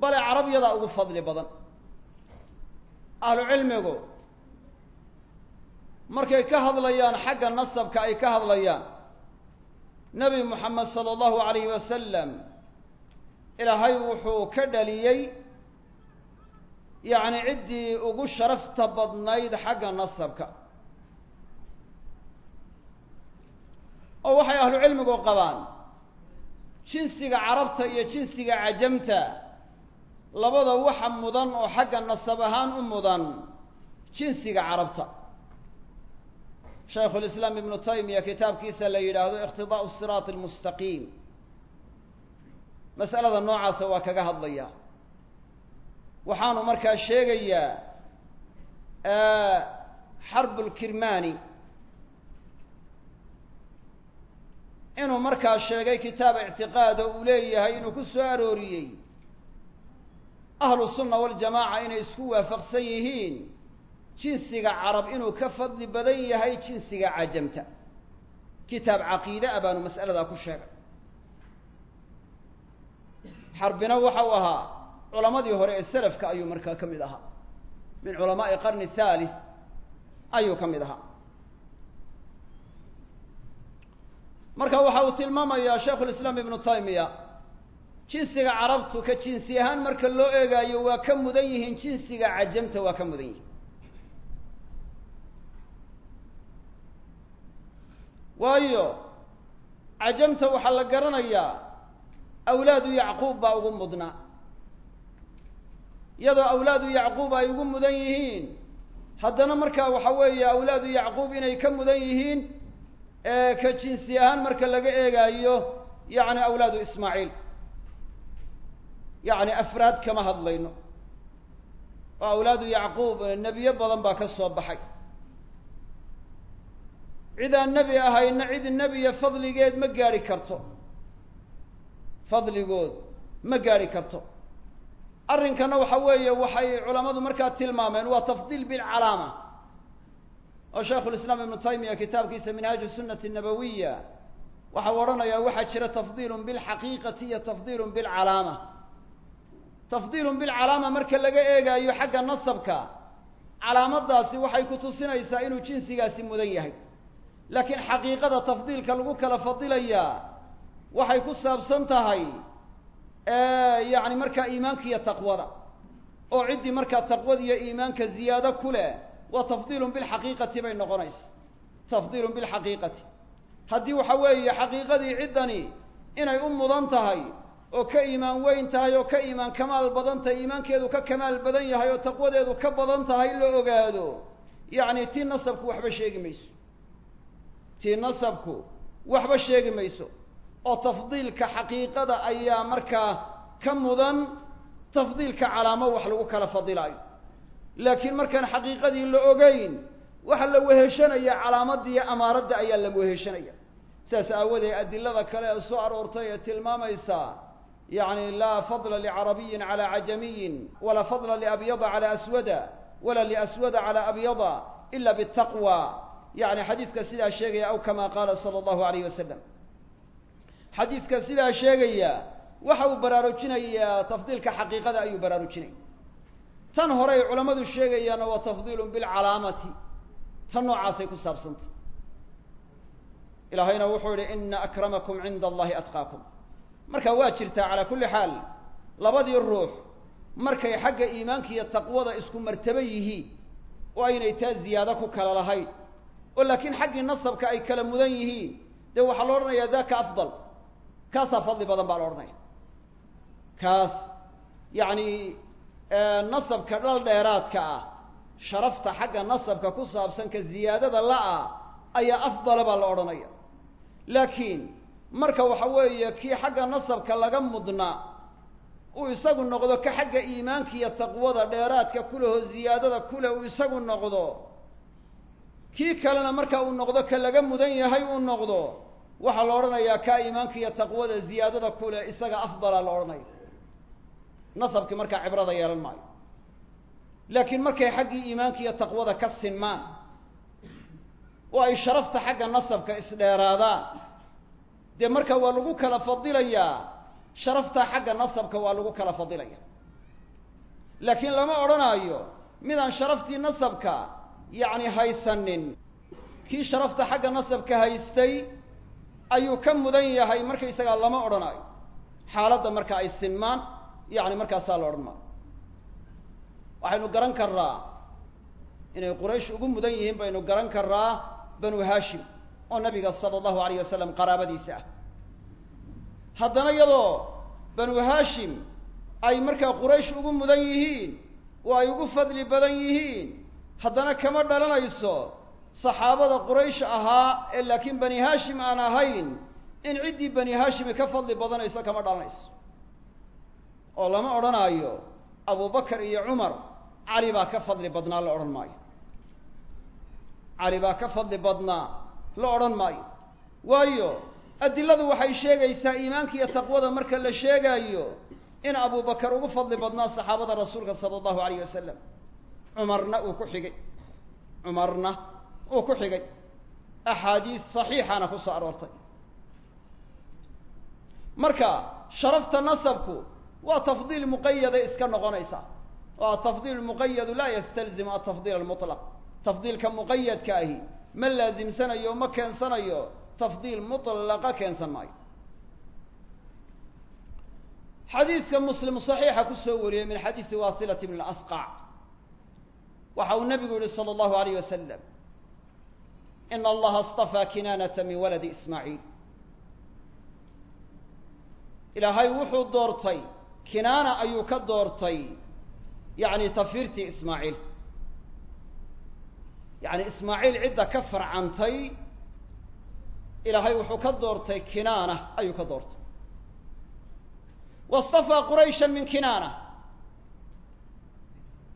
bale carabyadaa ugu fadli badan. Ahlu cilmigu markay ka hadlayaan xagga nasabka ay ka hadlayaan. Nebi moxamed sala allahu alayhi wasalam ilaahay wuxuu ka dhaliyey yacni ciddii ugu sharafta badnayd xagga nasabka. Oo waxay ahlu cilmigu qabaan jinsiga carabta iyo jinsiga cajamta labada waxa mudan oo xagga nasab ahaan u mudan jinsiga carabta shaykhu lislaam ibnu taymiya kitaabkiisa la yidhaahdo iqtidaa'u siraat almustaqiim mas'alada noocaasa waa kaga hadlaya. Waxaanu markaa sheegayaa xarbu lkirmani inuu markaa sheegay kitaab ictiqaada uu leeyahay inuu ku soo arooriyey. Ahlu sunna waljamaaca inay isku waafaqsan yihiin jinsiga carab inuu ka fadli badan yahay jinsiga cajamta. Kitaab caqiide a baanu mas'aladaa ku sheegay. Xarbina waxa uu ahaa culamadii hore ee selafka ayuu markaa ka mid ahaa. Min culamaa'i qarni thalith ayuu ka mid ahaa. Marka waxa uu tilmaamayaa shaikhu lislaam ibnu taymiya jinsiga carabtu ka jinsi ahaan marka loo eegaayo waa ka mudan yihiin jinsiga cajamta waa ka mudan yihiin waayo cajamta waxaa la garanayaa awlaadu yacquub baa ugu mudnaa iyadoo awlaadu yacquub ay ugu mudan yihiin haddana markaa waxa weeye awlaadu yacquub inay ka mudan yihiin ka jinsi ahaan marka laga eegaayo yacni awlaadu ismaaciil. Yacni afraad kama hadlayno. Oo awlaadu yacquub nebiyo badan baa ka soo baxay cid aan nebi ahayna cid nebiya fadligeed ma gaadhi karto. Fadligood ma gaadhi karto. Arrinkana waxa weeye waxay culammadu markaa tilmaameen waa tafdiil bilcalaama oo shaikhu lislaam ibnu taymiya kitaabkiisa minhaaju sunnati nabawiya waxau odhanayaa waxaa jira tafdiilun bilxaqiiqati iyo tafdiilun bilcalaama tafdiilun bilcalaama marka laga eegaayo xagga nasabka calaamadaasi waxay ku tusinaysaa inuu jinsigaasi mudan yahay laakiin xaqiiqada tafdiilka lagu kala fadilayaa waxay ku saabsan tahay yacni markaa iimaanka iyo taqwada. Oo ciddii markaa taqwada iyo iimaanka ziyaado ku leh waa tafdiilun bilxaqiiqati bay noqonaysa. Tafdiilun bilxaqiiqati haddii waxa weeye xaqiiqadii ciddani inay u mudan tahay oo ka iimaan weyn tahay oo ka iimaan kamaal badan tahay iimaankeedu ka kamaal badan yahay oo taqwadeedu ka badan tahay la ogaado yacni tii nasabku waxba sheegi mayso tii nasabku waxba sheegi mayso. Oo tafdiilka xaqiiqada ayaa markaa ka mudan tafdiilka calaamo wax lagu kala fadilaayo. Laakiin markaan xaqiiqadii la ogeyn waxa la weheshanaya calaamadda iyo amaaradda ayaa la weheshanaya. Sidaas aawadeed adilada kale ee soo aroortay ee tilmaamaysa yacni laa fadla licarabiyin calaa cajamiyin walaa fadla liabyada calaa aswada walaa liaswada calaa abyada ila bitaqwa yacni xadiidka sidaa sheegaya aw kama qaala sala allahu alayh wasalam xadiidka sidaa sheegaya waxa uu baraarujinayaa tafdiilka xaqiiqada ayuu baraarujinaya tan horey culammadu sheegayaana waa tafdiilun bilcalaamati tan noocaasay ku saabsantay ilaahayna wuxuu yihi ina akramakum cinda allahi atqaakum marka waa jirtaa calaa kulli xaal labadii ruux markay xagga iimaanka iyo taqwada isku martabo yihiin oo aynay taa ziyaado ku kala lahayn oo laakiin xaggii nasabka ay kala mudan yihiin dee waxaa la odhanayaa daka afdal. Kaasaa fadli badan baa la odhanaya. Kaas yacni nasabka dhal dheeraadka ah sharafta xagga nasabka ku saabsan ka ziyaadada la-a ayaa afdala baa la odhanaya. Laakiin marka waxa weeye kii xagga nasabka laga mudnaa uu isagu noqdo ka xagga iimaanka iyo taqwada dheeraadka kulehoo ziyaadada kuleh uu isagu noqdo kii kalena marka uu noqdo ka laga mudan yahay uu noqdo waxaa la odhanayaa kaa iimaanka iyo taqwada ziyaadada kuleh isaga afdala la odhanaya nasabkii markaa cibrada yeelan maayo. Laakiin markay xaggii iimaanka iyo taqwada ka sinmaan oo ay sharafta xagga nasabka isdheeraadaan dee marka waa lagu kala fadilayaa sharafta xagga nasabka waa lagu kala fadilaya. Laakiin lama odhanaayo midaan sharaftii nasabka yacni haysanin. Kii sharafta xagga nasabka haystay ayuu ka mudan yahay markaysagaa lama odhanaayo. Xaaladda marka ay sinmaan yacni markaasaa la odhan maayo. Waxaynu garan karraa inay quraysh ugu mudan yihiin baynu garan karraa banu haashim oo nabiga sala allahu alayh wasalam qaraabadiisa ah. Haddana iyadoo banu haashim ay markaa quraysh ugu mudan yihiin oo ay ugu fadli badan yihiin haddana kama dhalanayso saxaabada quraysh ahaa ee laakiin bani haashim aan ahayn in ciddii bani haashimi ka fadli badanayso kama dhalanayso. Oo lama odhanaayo abubakar iyo cumar cali baa ka fadli badnaa la odhan maayo. Cali baa ka fadli badnaa la odhan maayo. Waayo adiladu waxay sheegaysaa iimaanka iyo taqwada marka la sheegaayo in abubakar ugu fadli badnaa saxaabada rasuulka sala allahu alayh wasalam cumarna uu ku xigay. Cumarna uu ku xigay. Axaadiis saxiixana ku soo aroortay. Marka sharafta nasabku waa tafdiil muqayada iska noqonaysa. Oo atafdiil muqayadu laa yastalzimu atafdiil almutlaq. Tafdiilka muqayadka ahi ma laasimsanayo ma keensanayo tafdiil mutlaqa keensan maayo. Xadiidka muslim saxiixa ku soo wariyey min xadiisi wasilati bn asqac waxa uu nabigu yihi salى allahu alayh wasalam ina allaha اstafaa kinaanata min waladi ismaaciil. Ilaahay wuxuu doortay kinaana ayuu ka doortay yacni tafiirtii ismaaciil. Yacni ismaaciil cidda ka farcantay ilaahay wuxuu ka doortay kinaana ayuu ka doortay. Wastafaa quraysha min kinaana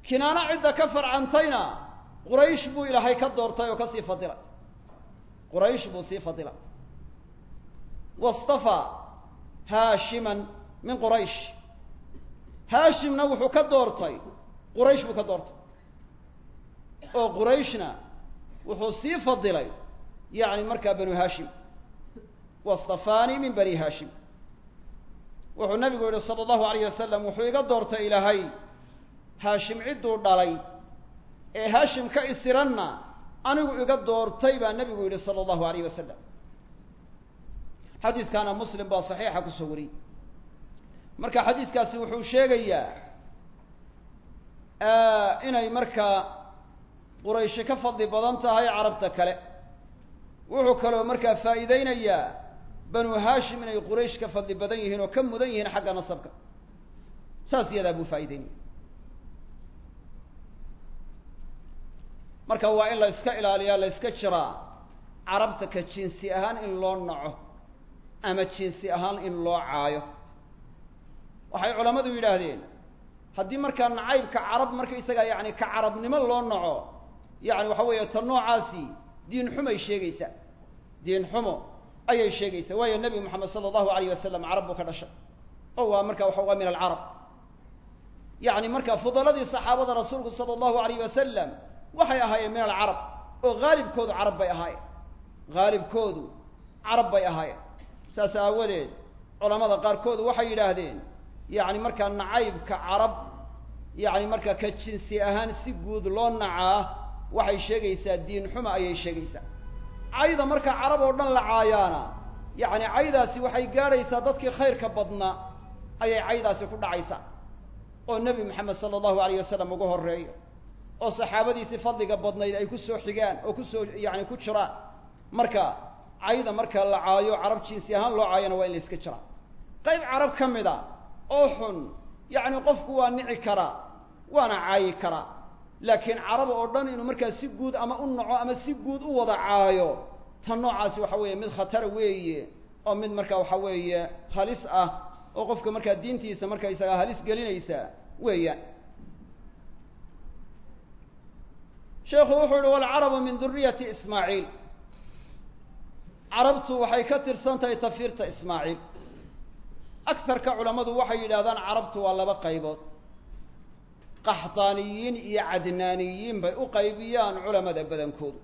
kinaana cidda ka farcantayna quraysh buu ilaahay ka doortay oo ka sii fadilay quraysh buu sii fadilay wastafaa haashiman min quraysh. Haashimna wuxuu ka doortay quraysh buu ka doortay. Oo qurayshna wuxuu sii fadilay yacni markaa banu haashim. Wastafaanii min bani haashim. Wuxuu nabigu yihi sala allahu alayh wasalam wuxuu iga doortay ilaahay haashim cidduu dhalay. Ee haashim ka isiranna anigu iga doortay baa nebigu yidhi sala allahu alayh wasalam xadiidkaana muslim baa saxiixa ku soo wariyey. Marka xadiidkaasi wuxuu sheegayaa inay markaa qurayshi ka fadli badan tahay carabta kale. Wuxuu kaloo markaa faa'iideynayaa banu haashim inay quraysh ka fadli badan yihiin oo ka mudan yihiin xagga nasabka. Saas iyadaa buu faa'ideynaya marka waa in la iska ilaaliyaa la iska jiraa. Carabta ka jinsi ahaan in loo naco ama jinsi ahaan in loo caayo. Waxay culammadu yidhaahdeen haddii markaa nacaybka carab markaysagaa yacni ka carabnimo loo naco yacni waxa weeye ta noocaasi diin xumay sheegaysaa. Diin xumo ayay sheegaysaa. Waayo nebi moxamed sala allahu alayh wasalam carab buu ka dhashay. Oo waa marka waxa waa min alcarab. Yacni marka fudaladii saxaabada rasuulku sala allahu alayh wasalam waxay ahaayeen min alcarab oo haalibkoodu carab bay ahaayeen. Haalibkoodu carab bay ahaayeen. Saas aawadeed culamada qaarkoodu waxay yidhaahdeen yacni markaa nacaybka carab yacni markaa ka jinsi ahaan si guud loo nacaa waxay sheegaysaa diin xuma ayay sheegaysaa. Cayda markaa carab oo dhan la caayaana yacni caydaasi waxay gaadhaysaa dadkii khayrka badnaa ayay caydaasi ku dhacaysaa. Oo nebi maxamed sala allahu alayh wasalam ugu horeeyo oo saxaabadiisii fadliga badnayd ay ku soo xigaan oo ku soo yacni ku jiraan. Marka cayda marka la caayo carab jinsi ahaan loo caayona waa in la iska jiraa qayb carab ka mid a oo xun yacni qofku waa nici karaa waana caayi karaa laakiin carab oo dhan inuu markaa si guud ama u naco ama si guud u wada caayo tan noocaasi waxa weeye mid khatara weeye oo mid marka waxa weeye halis ah oo qofka markaa diintiisa markaysagaa halis gelinaysa weeyaan sheekhu wuxuu yihi walcarabu min duriyati ismaaciil. Carabtu waxay ka tirsan tahay tafiirta ismaaciil. Akarka culammadu waxay yidhahdaan carabtu waa laba qaybood. Qaxdaaniyiin iyo cadnaaniyiin bay u qaybiyaan culamada badankoodu.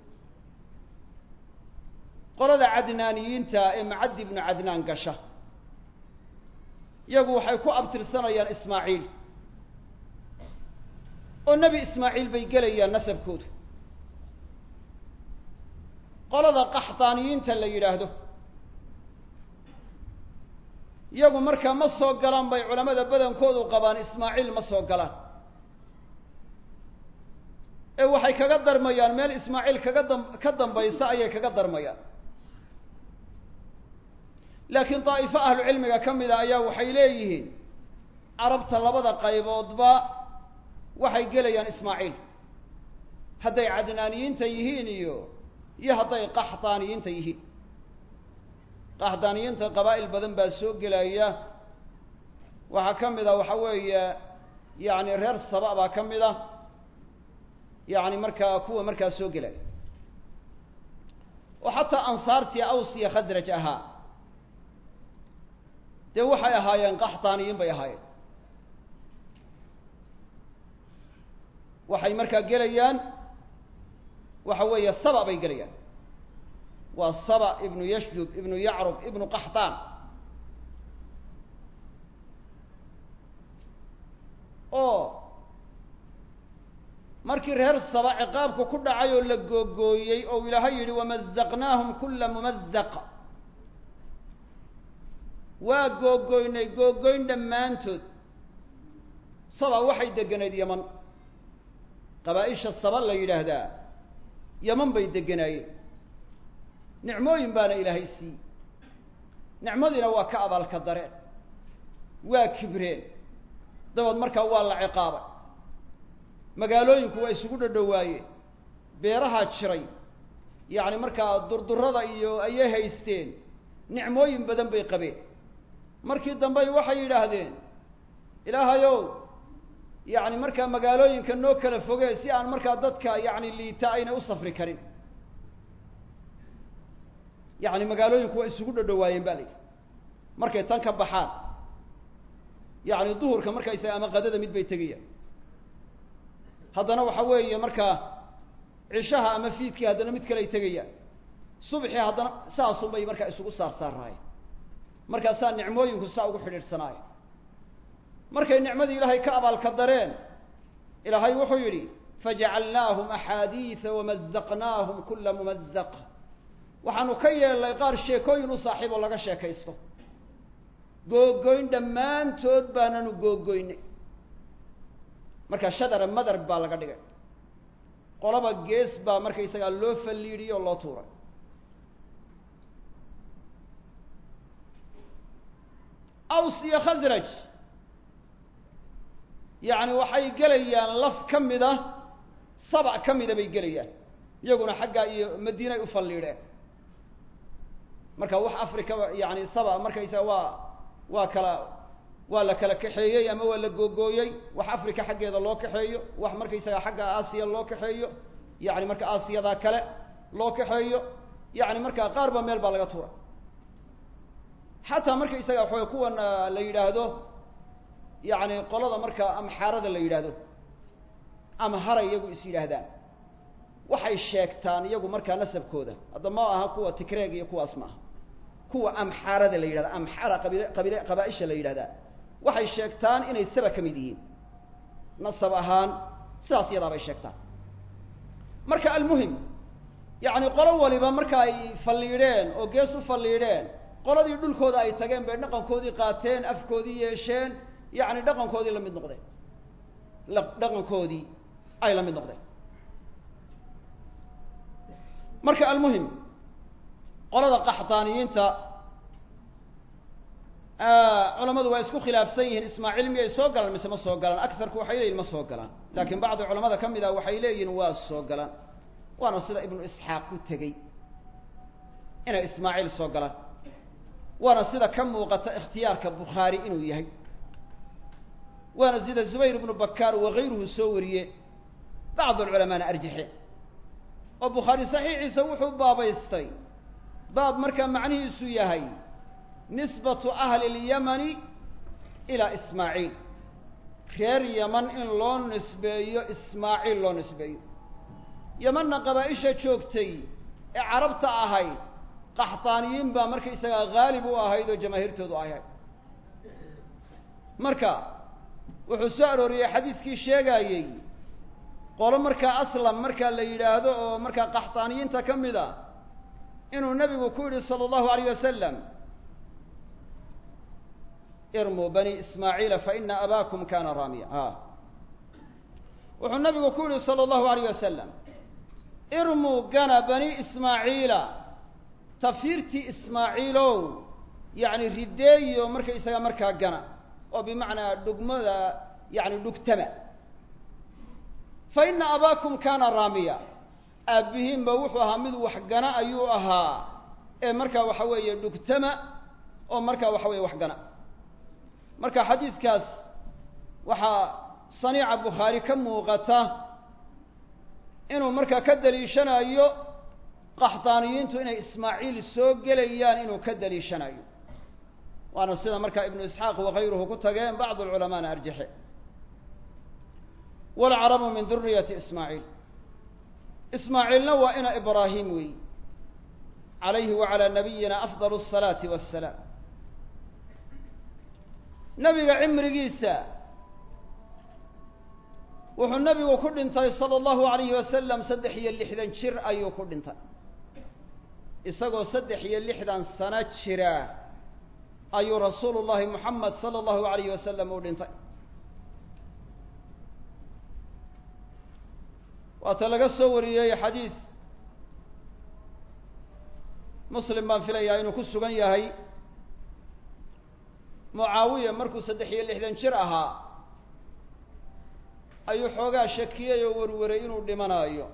Qolada cadnaaniyiinta ee macaddi ibnu cadnaan gasha iyagu waxay ku abtirsanayaan ismaaciil. Oo nebi ismaaciil bay gelayaan nasabkoodu qolada qaxdaaniyiinta la yidhaahdo. Iyagu markaa ma soo galaan bay culamada badankoodu qabaan ismaaciil ma soo galaan. Ee waxay kaga darmayaan meel ismaaciil kaga dam ka dambaysa ayay kaga darmayaan. Laakiin daa'ifo ahlu cilmiga ka mid a ayaa waxay leeyihiin carabta labada qayboodba waxay gelayaan ismaaciil hadday cadnaaniyiinta yihiin iyo iyo hadday qaxdaaniyiinta yihiin. Qaxdaaniyiinta qabaa'il badan baa soo gelaya waxaa ka mid a waxa weeye yacni reer saba baa ka mid a yacni markaa kuwa markaa soo gelaya oo xataa ansaartii aws iyo khasraj ahaa. Dee waxay ahaayeen qaxdaaniyiin bay ahaayeen. Waxay markaa gelayaan waxa weeye saba bay gelayaan. Waa saba ibnu yashdub ibnu yacrub ibnu qaxdaan oo markii reer saba ciqaabku ku dhacay oo la googooyey oo ilaahay yidhi wamazaqnaahum kula mumazaq waa googoynay googoyn dhammaantood. Saba waxay degenayd yaman qabaa-isha saba la yidhaahdaa yaman bay deganaayeen nicmooyin baana ilaahay siiyey nicmadiina waa ka abaalka dareen waa kibreen dabood markaa waa la ciqaabay. Magaalooyinku waa isugu dhadhowaayeen. Beerahaa jiray. Yacni markaa durdurada iyo ayay haysteen. Nicmooyin badan bay qabeen. Markii dambey waxay yidhaahdeen ilaahayow yacni markaa magaalooyinka noo kala fogee si aan markaa dadka yacni liita aynay u safri karin. Yacni magaalooyinku waa isugu dhadhowaayeen ba layidhi. Markay tan ka baxaan yacni duhurka markaysaga ama qadada mid bay tegayaan. Haddana waxa weeye markaa cishaha ama fiidkii haddana mid kale ay tegayaan. Subxii haddana saasun bay markaa isugu saar saarraayeen markaasaa nicmooyinku saa ugu xidhiidhsanaaya markay nicmadii ilaahay ka abaalka dareen ilaahay wuxuu yidhi fajacalnaahum axaadiida wamazaqnaahum kula mumazaq waxaanu ka yeelnay qaar sheekooyin u saaxiib oo laga sheekaysto. Googoyn dhammaantood baananu googoynay marka shadara madar baa laga dhigay. Qolaba gees baa markaysagaa loo falliidhiyey oo loo tuuray. Aws iyo khasraj yacni waxay gelayaan laf ka mid a sabac ka mida bay gelayaan. Iyaguna xaggaa iyo madiinay u falliidheen. Marka wax africa yani saba markaysaga waa waa kala waa la kala kaxeeyey ama waa la googooyey. Wax africa xaggeeda loo kaxeeyo wax markaysaga xagga aasiya loo kaxeeyo yani marka aasiyadaa kale loo kaxeeyo. Yani markaa qaar ba meel baa laga tuura. Xataa markaysaga waxaway kuwan la yidhaahdo yani qolada markaa amxaarada la yidhaahdo ama haray iyagu is yidhaahdaan. Waxay sheegtaan iyagu markaa nasabkooda. Hadda ma aha kuwa tigreeg iyo kuwaas ma aha kuwa amxaarada la yidhahda amxara qabiil qabiil qabaa-isha la yidhahdaa. Waxay sheegtaan inay saba ka mid yihiin. Nasab ahaan sidaas iyadaa bay sheegtaan. Marka almuhim yacni qolo waliba marka ay falliidheen oo gees u falliidheen qoladii dhulkooda ay tageen bay dhaqankoodii qaateen afkoodii yeesheen yacni dhaqankoodii la mid noqdeen dhaqankoodii ay la mid noqdeen. Marka almuhim qolada qaxdaaniyiinta culamadu waa isku khilaafsan yihiin ismaaciil miyay soo galaan mise ma soo galaan? Akarku waxay leeyihiin ma soo galaan. Laakiin bacdi culamada ka mid ah waxay leeyihiin waa soo galaan. Waana sida ibnu isxaaq ku tegey inay ismaaciil soo galaan. Waana sida ka muuqata ikhtiyaarka bukhaari inuu yahay waana sida zubayr ibnu bakaar wakayruhu soo wariye bacd alculamaana arjaxeen oo bukhaari saxiixiisa wuxuu baabaystay baab markaa macnihiisu yahay nisbatu ahli اlyamani ilaa ismaaciil. Reer yaman in loo nisbeeyo ismaaciil loo nisbeeyo. Yamanna qabaa-isha joogtay ee carabta ahayd qaxtaaniyiin baa markaysagaa haalib u ahayd oo jamaahiirtoodu ahayd. Marka wuxuu soo arooriyey xadiidkii sheegaayey qolo markaa aslam markaa la yidhaahdo oo markaa qaxtaaniyiinta ka mid a inuu nabigu ku yidhi sala allahu alayh wasalam irmuu bani ismaaciila faina abaakum kana raamiya. A wuxuu nabigu ku yihi sala allahu alayh wasalam irmuu gana bani ismaaciila tafiirtii ismaaciilow yacni rideeyo markaysaga markaa gana oo bimacnaa dhugmada yani dhugtama. Fa ina abaakum kana raamiya. Aabbihiinba wuxuu ahaa mid wax gana ayuu ahaa. Ee markaa waxa weeye dhugtama oo markaa waxa weeye wax gana. Marka xadiidkaas waxaa saniica bukhaari ka muuqata inuu markaa ka daliishanayo qaxdaaniyiintu inay ismaaciil soo gelayaan inuu ka daliishanayo waana sida markaa ibnu isxaaq wakayruhu ku tageen bacd alculamaana arjaxe walcarabu min duriyati ismaaciil. Ismaaciilna waa ina ibraahim weey. Calayhi wacalaa nabiyina afdal الsalaati wassalaam nabiga cimrigiisa wuxuu nabigu ku dhintay sala allahu alayhi wasalam saddex iyo lixdan jir ayuu ku dhintay. Isagoo saddex iyo lixdan sano jira ayuu rasuulu llahi moxamed sala allahu alayhi wasalam u dhintay. Waata laga soo wariyey xadiis. Muslim baan filayaa inuu ku sugan yahay. Mucaawiya markuu saddex iyo lixdan jir ahaa ayuu xoogaa shakiyey oo warwaray inuu dhimanaayo.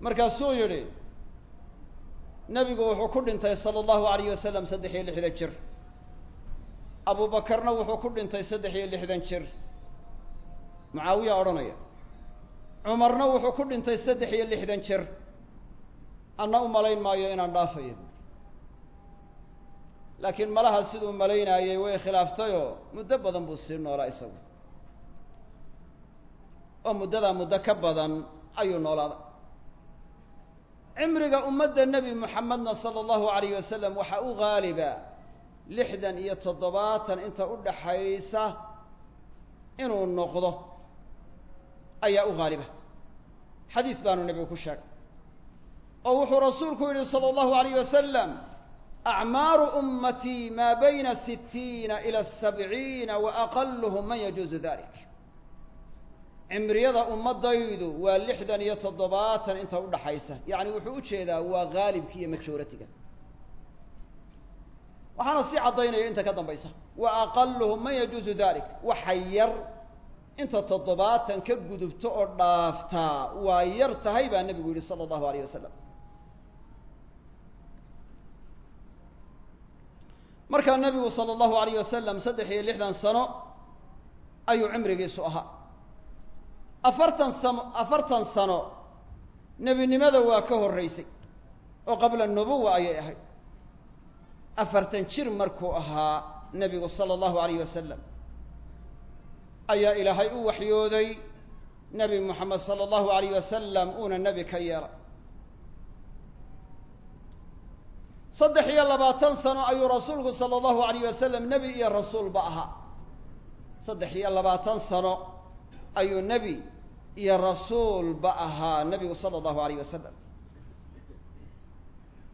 Markaasuu yidhi nebigu wuxuu ku dhintay sala allahu alayh wasalam saddex iyo lixdan jir. Abubakarna wuxuu ku dhintay saddex iyo lixdan jir. Mucaawiya odhanaya. Cumarna wuxuu ku dhintay saddex iyo lixdan jir. Anna u malayn maayo inaan dhaafayo laakiin malaha siduu malaynaayey way khilaaftayoo muddo badan buu sii noolaa isagu. Oo muddadaa muddo ka badan ayuu noolaaday cimriga ummadda nebi moxamedna sala allahu alayh wasalam waxaa u haaliba lixdan iyo toddobaatan inta u dhaxaysa inuu noqdo ayaa u haaliba xadiis baanu nebigu ku sheegay. Oo wuxuu rasuulku yidhi sala allahu alayh wasalam acmaaru ummatii maa bayna sitiina ila sabciina wa aqaluhum man yajuuzu dalik cimriyada ummadaydu waa lixdan iyo toddobaatan inta u dhaxaysa. Yacni wuxuu u jeedaa waa haalibka iyo majoratiga. Waxaana sii caddaynaya inta ka dambaysa. Wa aqaluhum man yajuuzu dalik waxa yar inta toddobaatan ka gudubto oo dhaaftaa waa yar tahay baa nebigu yihi sala allahu alayh wasalam markaa nebigu sala allahu alayh wasalam saddex iyo lixdan sano ayuu cimrigiisu ahaa afartan samo afartan sano nebinimada waa ka horreysay oo qabla nubuwa ayay ahayd. Afartan jir markuu ahaa nebigu sala allahu alayh wasalam ayaa ilaahay u waxyooday nebi moxamed sala allahu alayh wasalam uuna nebi ka yeelay saddex iyo labaatan sano ayuu rasuulku sala allahu alayh wasalam nebi iyo rasuulba ahaa. Saddex iyo labaatan sano ayuu nebi iyo rasuulba ahaa nebigu sala allahu alayh wasalam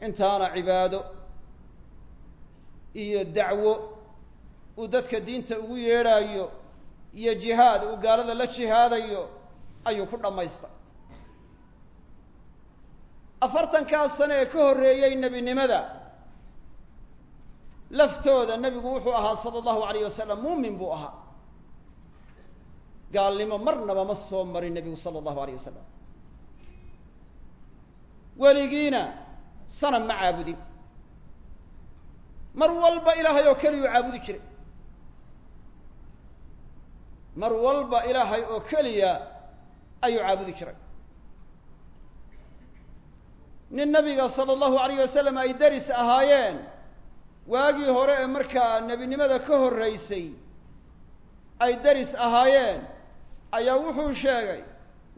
intaana cibaado iyo dacwo uu dadka diinta ugu yeedhaayo iyo jihaad uu gaalada la jihaadayo ayuu ku dhammaystay afartankaas sano ee ka horreeyey nebinimada laftooda nebigu wuxuu ahaa sala allahu alayh wasalam muumin buu ahaa gaalnimo marnaba ma soo marin nebigu sala allahu alayh wasalam weligiina sanam ma caabudin. Mar walba ilaahay oo keliyuu caabudi jiray mar walba ilaahay oo keliya ayuu caabudi jiray. Nin nabiga sala allahu alayh wasalam ay daris ahaayeen waagii hore ee markaa nebinimada ka horreysay ay daris ahaayeen ayaa wuxuu sheegay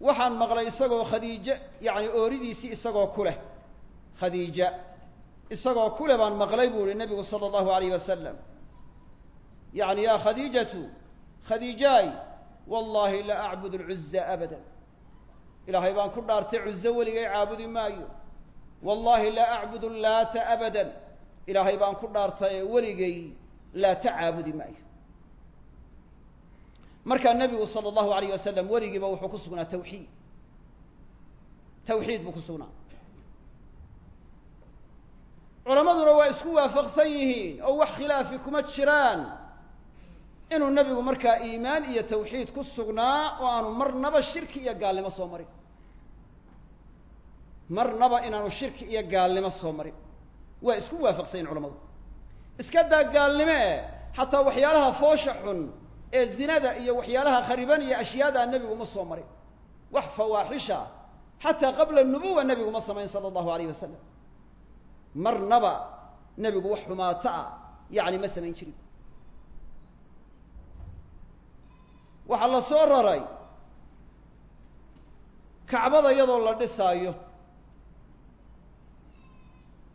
waxaan maqlay isagoo khadiije yacni ooridiisii isagoo ku leh. Khadiija isagoo ku leh baan maqlay buu ihi nebigu sala allahu alayh wasalam yacni yaa khadiijatu khadiijaay wallahi la acbud alcuza abada ilaahay baan ku dhaartay cuzo weligay caabudi maayo. Wallahi laa acbudu laata abadan. Ilaahay baan ku dhaartay weligay laata caabudi maayo markaa nebigu sala allahu alayh wasalam weligiiba wuxuu ku sugnaa tawxiid. Tawxiid buu ku sugnaa. Culammaduna waa isku waafaqsan yihiin oo wax khilaafi kuma jiraan inuu nebigu markaa iimaan iyo tawxiid ku sugnaa oo aanu marnaba shirki iyo gaalnimo soo marin. Marnaba inaanu shirki iyo gaalnimo soo marin. Waa isku waafaqsan yihiin culamadu. Iska daa gaalnimo e xataa waxyaalaha foosha xun ee zinada iyo waxyaalaha khariban iyo ashyaadaa nebigu ma soo marin. Wax fawaaxisha xataa qabla nubuwa nebigu ma samayn sala allahu alayh wasalam marnaba nebigu wax xumaato ah yacni ma samayn jirin. Waxaa la soo raray kacbada iyadoo la dhisaayo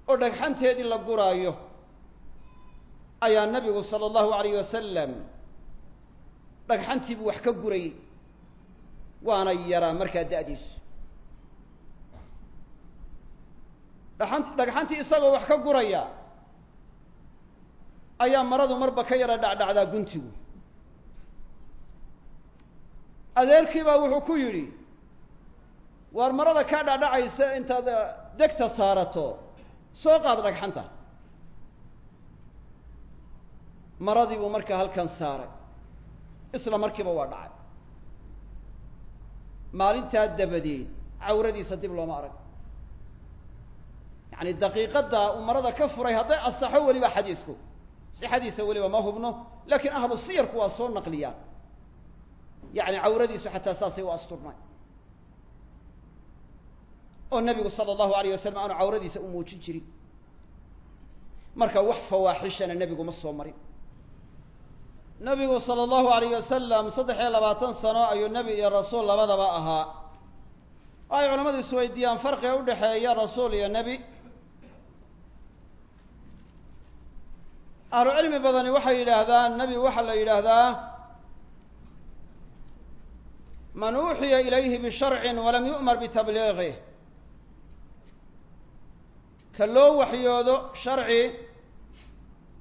oo dhagxanteedii la guraayo ayaa nebigu sala allahu alayh wasalam dhagxantiibuu wax ka gurayay waana yaraa markaa da-diisu dhaxant dhagxantii isagoo wax ka guraya ayaa maradu marba ka yara dhacdhacdaa guntigu. Adeerkii baa wuxuu ku yidhi waar marada kaa dhacdhacaysa intaad degta saarato soo qaad dhagxanta. Maradii buu markaa halkan saaray isla markiiba waa dhacay. maalintaa dabadeed cawradiisa dib looma arag. Yacni daqiiqaddaa uu marada ka furay hadday asaxo weliba xadiisku. Sixadiisa weliba ma hubno laakiin ahlu siyarku waa soo naqliyaan. Yacni cawradiisu xataa saasay u asturnay oo nebigu sala allahu alayh wasalam aanu cawradiisa u muujin jirin. Marka wax fawaaxishana nebigu ma soo marin nebigu sala allahu alayh wasalam saddex iyo labaatan sano ayuu nebi iyo rasuul labadaba ahaa. Ay culamadu isweydiiyaan farqiga udhexeeya rasuul iyo nebi. Ahlu cilmi badani waxay yidhaahdaan nebi waxaa la yidhaahdaa man uuxiya ilayhi bisharcin walam yu'mar bitabliiqih ka loo waxyoodo sharci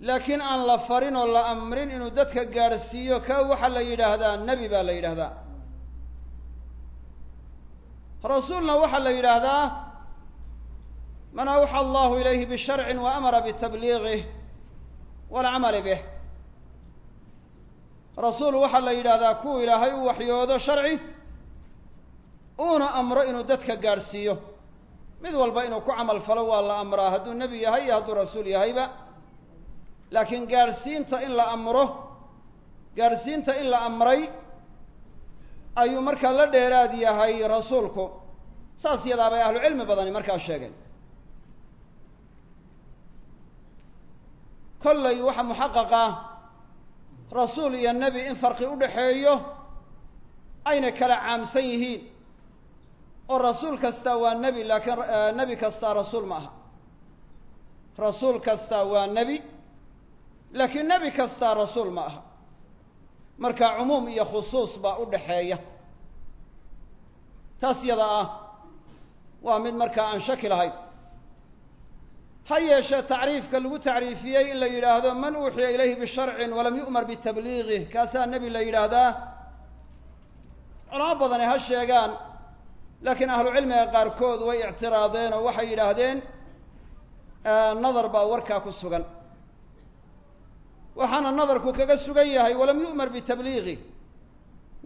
laakiin aan la farin oo la amrin inuu dadka gaadhsiiyo ka waxaa la yidhaahdaa nebi baa la yidhaahdaa. Rasuulna waxaa la yidhaahdaa man awxa allahu ilayhi bisharcin wa amara bitabliiqih walcamali bih. Rasuul waxaa la yidhaahdaa kuwa ilaahay u waxyoodo sharci uuna amro inuu dadka gaadhsiiyo mid walba inuu ku camal falo waa la amraa hadduu nebi yahay iyo hadduu rasuul yahayba laakiin gaadhsiinta in la amro gaadhsiinta in la amray ayuu markaa la dheeraad yahay rasuulku. Saas yadaa bay ahlu cilmi badani markaa sheegeen. Kollay waxa muxaqaqa rasuul iyo nebi in farqi u dhaxeeyo ayna kala caamsan yihiin. Oo rasuul kastaa waa nebi laakiin nebi kastaa rasuul ma aha. Rasuul kastaa waa nebi laakiin nebi kastaa rasuul ma aha. Marka cumuum iyo khusuus baa u dhaxeeya. Taas yada ah waa mid markaa aan shaki lahayn. Ha yeeshee tacriifka lagu tacriifiyey in la yidhaahdo man uuxiya ilayhi bisharcin walam yu'mar bitabliiqih kaasaa nebi la yidhaahdaa culamo badani ha sheegaan laakiin ahlu cilmiga qaarkood way ictiraadeen oo waxay yidhaahdeen nadar baa warkaa ku sugan waxaana nadarku kaga sugan yahay walam yu'mar bitabliiqih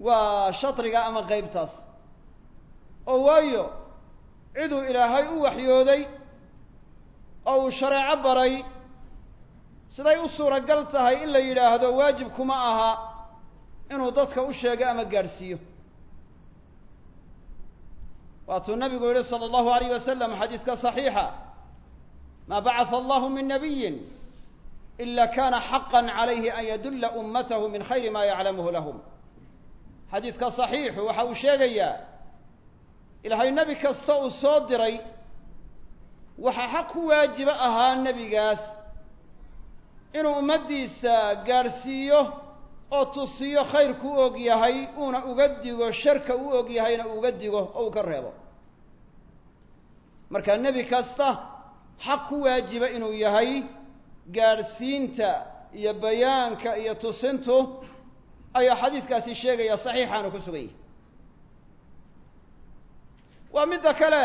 waa shadriga ama qeybtaas oo waayo ciduu ilaahay u waxyooday oo uu shareeco baray siday u suuragal tahay in la yidhaahdo waajib kuma aha inuu dadka u sheego ama gaadhsiiyo waatuu nabigu yihi salى اllahu alayh wasalam xadiiska صaxiixa ma bacثa allahu min nabiyi ila kana xaqa calayhi an yadulla ummatahu min khayri ma yaclamuhu lahum xadiidka صaxiixu waxa uu sheegayaa ilaahay nebi kasta uu soo diray waxaa xaq ku waajiba ahaa nebigaas inuu ummaddiisa gaadhsiiyo oo tusiyo khayrku u og yahay uuna uga digo sharka u og yahayna uga digo oo uu ka reebo marka nebi kasta xaq ku waajiba inuu yahay gaadhsiinta iyo bayaanka iyo tusintu ayaa xadiidkaasi sheegaya saxiixaanu ku sugan waa midda kale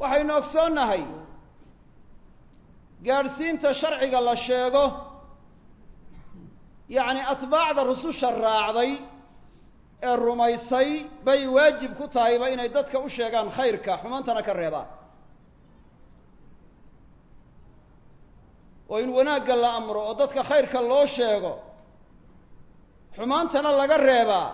waxaynu ogsoonnahay gaadhsiinta sharciga la sheego yacni atbaacda rususha raacday ee rumaysay bay waajib ku tahayba inay dadka u sheegaan khayrka xumaantana ka reebaan oo in wanaagga la amro oo dadka khayrka loo sheego xumaantana laga reebaa.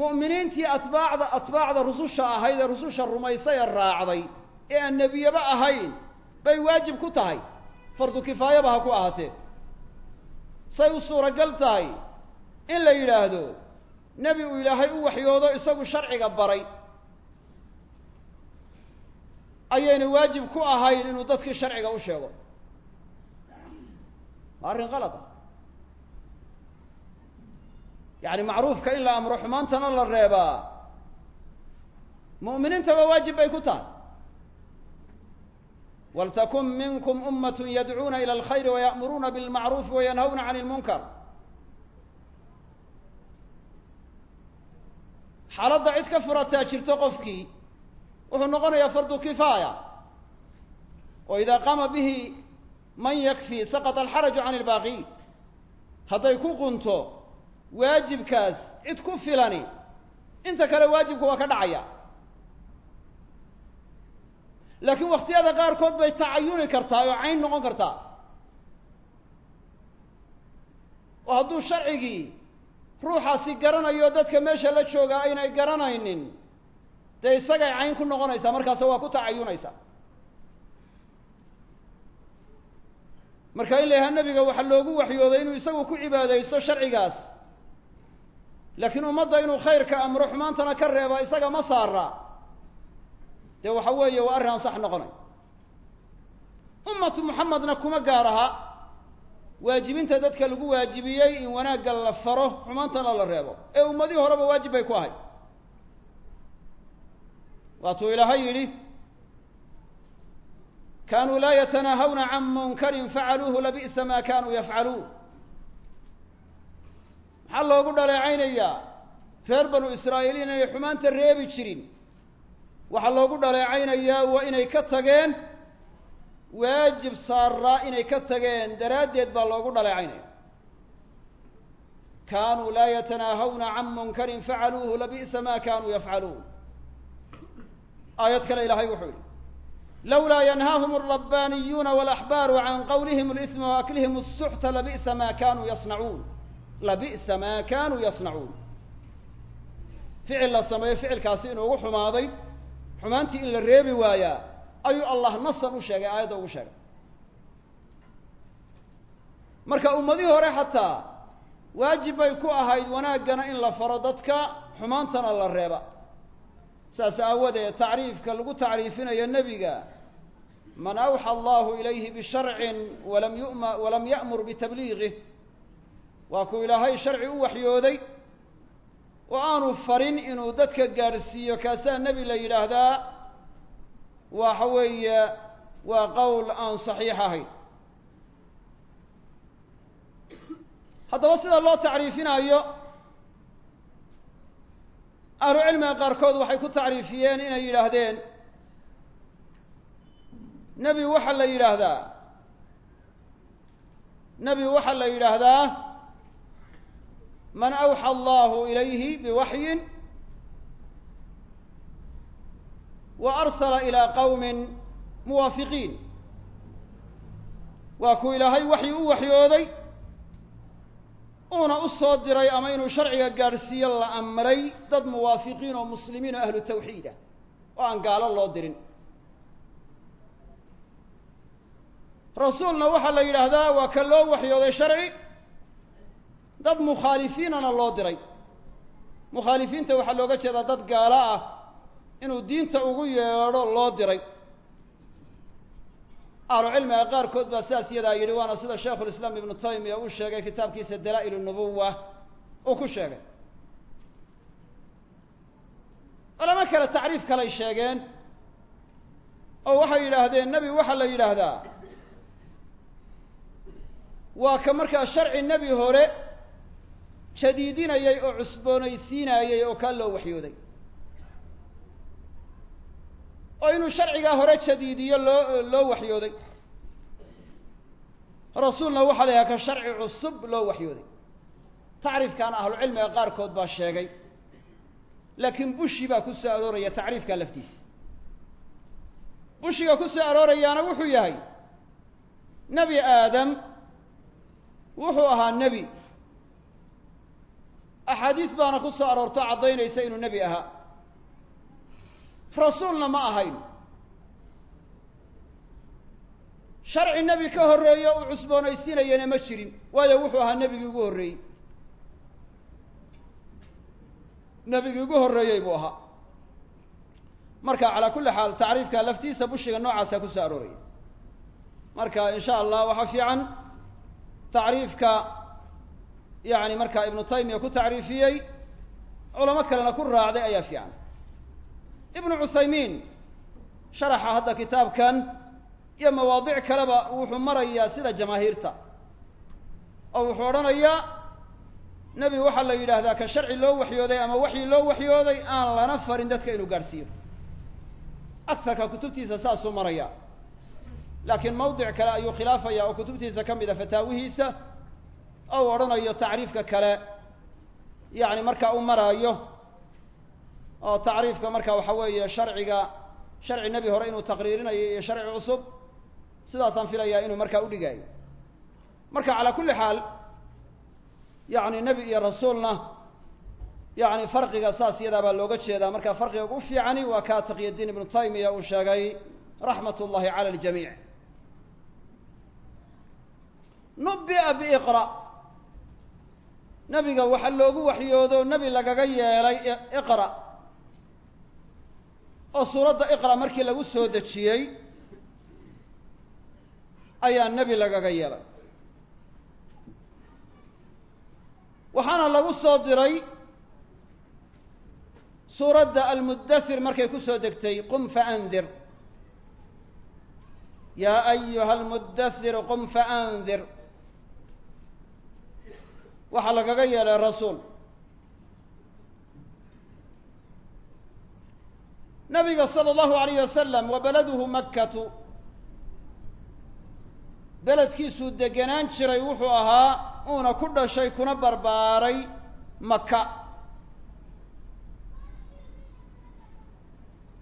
Mu'miniintii atbaacda atbaacda rususha ahayd ee rususha rumaysay ee raacday ee aan nebiyaba ahayn bay waajib ku tahay. Fardu kifaayaba ha ku ahaatee say u suuragal tahay in la yidhaahdo nebi uu ilaahay u waxyoodo isagu sharciga baray. Ayayna waajib ku ahayn inuu dadkii sharciga u sheego arrin qalada yacni macruufka in la amro xumaantana la reebaa mu'miniintaba waajib bay ku tahay. Waltakun minkum ummat yadcuuna ila alkhayri waya'muruuna bilmacruufi wayanhawna can lmunkar xaaladda cid ka furataa jirto qofkii wuxuu noqonayaa fardu kifaaya. Oo idaa qaama bihi man yakfi saqata alxaraju can ilbaaqiin hadday ku qunto waajibkaas cid ku filani inta kale waajibku waa ka dhacaya. Laakiin wakhtiyada qaarkood bay tacayuni kartaa oo cayn noqon kartaa. Oo hadduu sharcigii ruuxaasi garanayo dadka meesha la joogaa aynay garanaynin dee isagay cayn ku noqonaysaa markaase waa ku tacayunaysaa marka in la yahaa nebiga waxaa loogu waxyooday inuu isagu ku cibaadaysto sharcigaas. Laakiin ummadda inuu khayrka amro xumaantana ka reeba isaga ma saara. Dee waxa weeye waa arrin aan sax noqonay. Ummatu muxamedna kuma gaar aha. Waajibinta dadka lagu waajibiyey in wanaagga la faro xumaantana la reebo. Ee ummadihii horeba waajib bay ku ahay. Waatuu ilaahay yidhi kaanuu laa yatanaahawna can munkarin facaluuhu labi'sa ma kanuu yafcaluun maxaa loogu dhaleecaynayaa reer banu israa'iil inay xumaanta reebi jirin waxaa loogu dhaleecaynayaa waa inay ka tageen waajib saaraa inay ka tageen daraaddeed baa loogu dhaleecaynaya kaanuu laa yatanaahawna can munkarin facaluuhu labi'sa ma kanuu yafcaluun aayad kale ilaahay wuxuu yihi lawlaa yanhaahum alrabbaaniyuuna walaxbaaru can qawlihim اlإثma waaklihim الsuxta labi'sa ma kanuu yasnacuun labi'sa ma kanuu yasnacuun ficil la sameeyo ficilkaasi inuugu xumaaday xumaantii in la reebi waayaa ayuu allah nasan u sheegay aayadda ugu sheegay marka ummadihii hore xataa waajib bay ku ahayd wanaaggana in la faro dadka xumaantana la reeba saas aawadeed tacriifka lagu tacriifinayo nebiga man awxa allahu ilayhi bisharcin walam ya'mur bitabliigih waa kuu ilaahay sharci u waxyooday oo aanu farin inuu dadka gaadhsiiyo kaasaa nebi la yidhaahdaa waxa weeye waa qowl aan saxiix ahayn. Haddaba sida loo tacriifinayo ahlu cilmiga qaarkood waxay ku tacriifiyeen inay yidhaahdeen nebi waxaa la yidhaahdaa? Nebi waxaa la yidhaahdaa? Man awxa allahu ilayhi biwaxyin wa arsala ilaa qowmin muwaafiqiin. Waa kuu ilaahay waxyi u waxyooday uuna u soo diray ama inuu sharciga gaadhsiiyo la amray dad muwaafiqiin oo muslimiin oo ahlu tawxiid ah oo aan gaalo loo dirin. Rasuulna waxaa la yidhaahdaa waa ka loo waxyooday sharci? Dad mukhaalifiinana loo diray. Mukhaalifiinta waxaa looga jeedaa dad gaalo ah inuu diinta ugu yeedho loo diray ahlu cilmiga qaarkood baa sidaas iyadaa yidhi waana sida shaikhulislaam ibnu taymiya uu sheegay kitaabkiisa dalaa'il nubuwa uu ku sheegay. Culamo kale tacriif kaley sheegeen oo waxay yidhaahdeen nebi waxaa la yidhaahdaa? Waa ka markaa sharci nebi hore jadiidinayay oo cusboonaysiinayay oo kaa loo waxyooday oo inuu sharcigaa hore jadiidiyo loo loo waxyooday. Rasuulna waxaa la yidhaha ka sharci cusub loo waxyooday. Tacriifkan ahlucilmiga qaarkood baa sheegay laakiin bushi baa ku soo arooraya tacriifkaa laftiisa bushiga ku soo aroorayaana wuxuu yahay nebi aadam wuxuu ahaa nebi. Axaadiis baana ku soo aroorto caddaynaysa inuu nebi ahaa rasuulna ma ahayn. Sharci nebi ka horreeyo uu cusboonaysiinayana ma jirin waayo wuxuu ahaa nebigii ugu horreeyey. Nebigii ugu horreeyey buu ahaa. Marka calaa kulli xaal tacriifka laftiisa bushiga noocaasa ku soo arooraya marka in sha allah waxaa fiican tacriifka yani markaa ibnu taymiya ku tacriifiyey culamo kalena ku raacday ayaa fiican ibnu cuthaymiin sharaxa hadda kitaabkan iyo mawaadic kaleba wuxuu marayaa sida jamaahiirta. Oo wuxuu odhanayaa nebi waxaa la yidhaahdaa ka sharci loo waxyooday ama waxyi loo waxyooday aan lana farin dadka inuu gaadhsiiyo. Agarka kutubtiisa saasuu maraya. Laakiin mawdic kale ayuu khilaafaya oo kutubtiisa ka mid a fataawihiisa oo uu odhanayo tacriifka kale. Yani marka uu maraayo oo tacriifka marka waxa weeye sharciga sharci nebi hore inuu taqriirinayo iyo sharci cusub sidaasaan filayaa inuu markaa udhigayo marka calaa kulli xaal yani nebi iyo rasuulna yani farqiga saas iyadaa baa looga jeedaa. Marka farqiga ugu fiicani waa kaa taqyadiin ibnu taymiya uu sheegay raxmat ullahi cala aljamiic nubi'a biiqra nebiga waxa loogu waxyoodo nebi lagaga yeelay iqra oo suuradda iqra markii lagu soo dejiyey ayaa nebi lagaga yeelay. Waxaana lagu soo diray suuradda almuddasir markay ku soo degtay qum faandir. Yaa ayuha almuddasir qum faandir. Waxaa lagaga yeelay rasuul nabiga sala allahu alayh wasalam wa beladuhu makkatu. Beledkiisuu degenaan jiray wuxuu ahaa uuna ku dhashay kuna barbaaray maka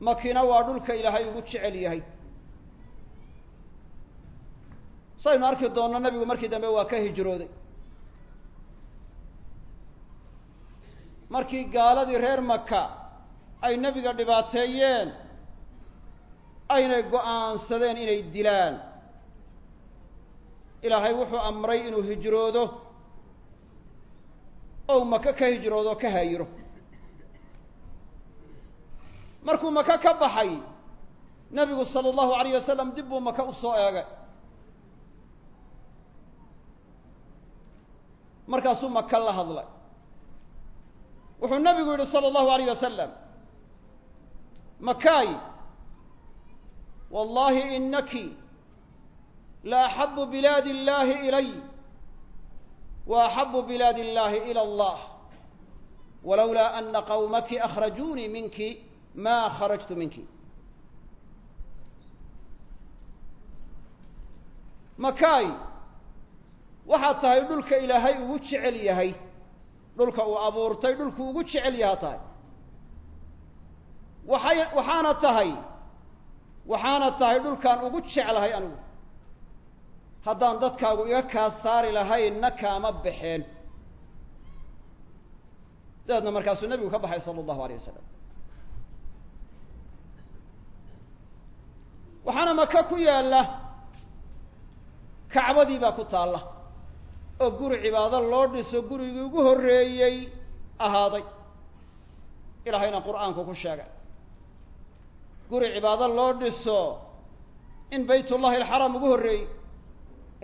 makina waa dhulka ilaahay ugu jecel yahay. Saynu arki doonno nabigu markii dambe waa ka hijrooday. Markii gaaladii reer maka ay nebiga dhibaateeyeen aynay go'aansadeen inay dilaan. Ilaahay wuxuu amray inuu hijroodo ou maka ka hijroodo ka haayiro markuu maka ka baxay nebigu sala allahu alayh wasalam dib buu maka u soo eegay. Markaasuu maka la hadlay. Wuxuu nabigu yihi salى اllahu alayh wasalam makaay wallaahi inaki la axabu bilaadi illaahi ilay wa axabu bilaadi illaahi ila allah walowlaa ana qawmaki akhrajuunii minki ma kharajtu minki makaay waxaad tahay dhulka ilaahay ugu jecel yahay dhulka uu abuurtay dhulku ugu jecel yahaa tahay waxay waxaana tahay waxaana tahay dhulkaan ugu jeclahay anigu haddaan dadkaagu iga kaa saari lahaynna kaama baxeen. Dabeedna markaasuu nebigu ka baxay sala allahu alayh wasalam waxaana maka ku yaalla kacbadii baa ku taalla oo guri cibaado loo dhiso gurigii ugu horreeyey ahaaday. Ilaahayna qur'aanku ku sheegay guri cibaado loo dhiso in baytullahi alxaram ugu horreeyey.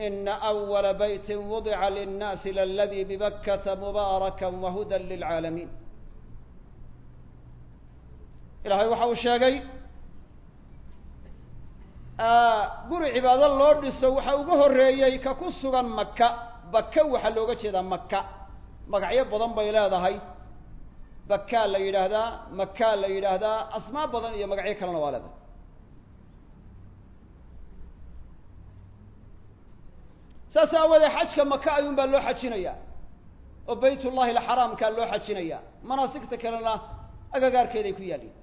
Ina awala baytin wudica linnaasi laladii bibakkata mubaarakan wahudan lilcaalamiin. Ilahay waxa uu sheegay guri cibaado loo dhiso waxa ugu horreeyey ka ku sugan maka baka waxaa looga jeedaa maka magacyo badan bay leedahay bakaa la yidhaahdaa makaa la yidhaahdaa asmaa badan iyo magacyo kalena waa leedahay saas aawoodee xajka maka ayuun baa loo xajinayaa oo baytullahi alxaraamkaa loo xajinayaa manaasigta kalena agagaarkeeday ku yaalliin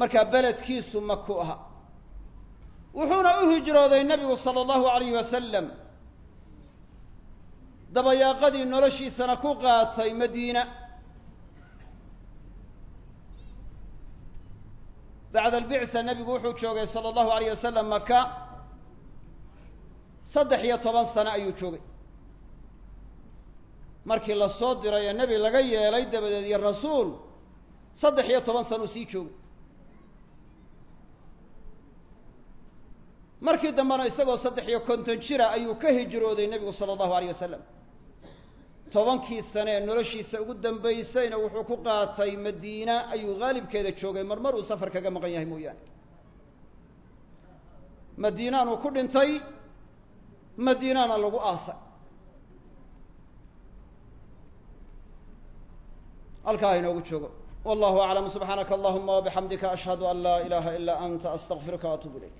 markaa beledkiisu maku aha. Wuxuuna u hijrooday nebigu sala allahu alayhi wasalam dabayaaqadii noloshiisana ku qaatay madiina. Bacda albicsa nebigu wuxuu joogay sala allahu alayh wasalam maka saddex iyo toban sano ayuu joogay. Markii la soo diray ee nebi laga yeelay dabadeed iyo rasuul saddex iyo toban sano uu sii joogay. Markii dambena isagoo saddex iyo konton jira ayuu ka hijrooday nebigu sala allahu alayh wasalam tobankii sane ee noloshiisa ugu dambaysayna wuxuu ku qaatay madiina ayuu haalibkeeda joogay marmar uu safar kaga maqan yahay mooyaane. Madiinaanuu ku dhintay madiinaana lagu aasay. Halkaa inoogu joogo. Wallahu aclam subxaanaka allahuma wabixamdika ashhadu an laa ilaha ilaa anta astaqfiruka waatubu ilayk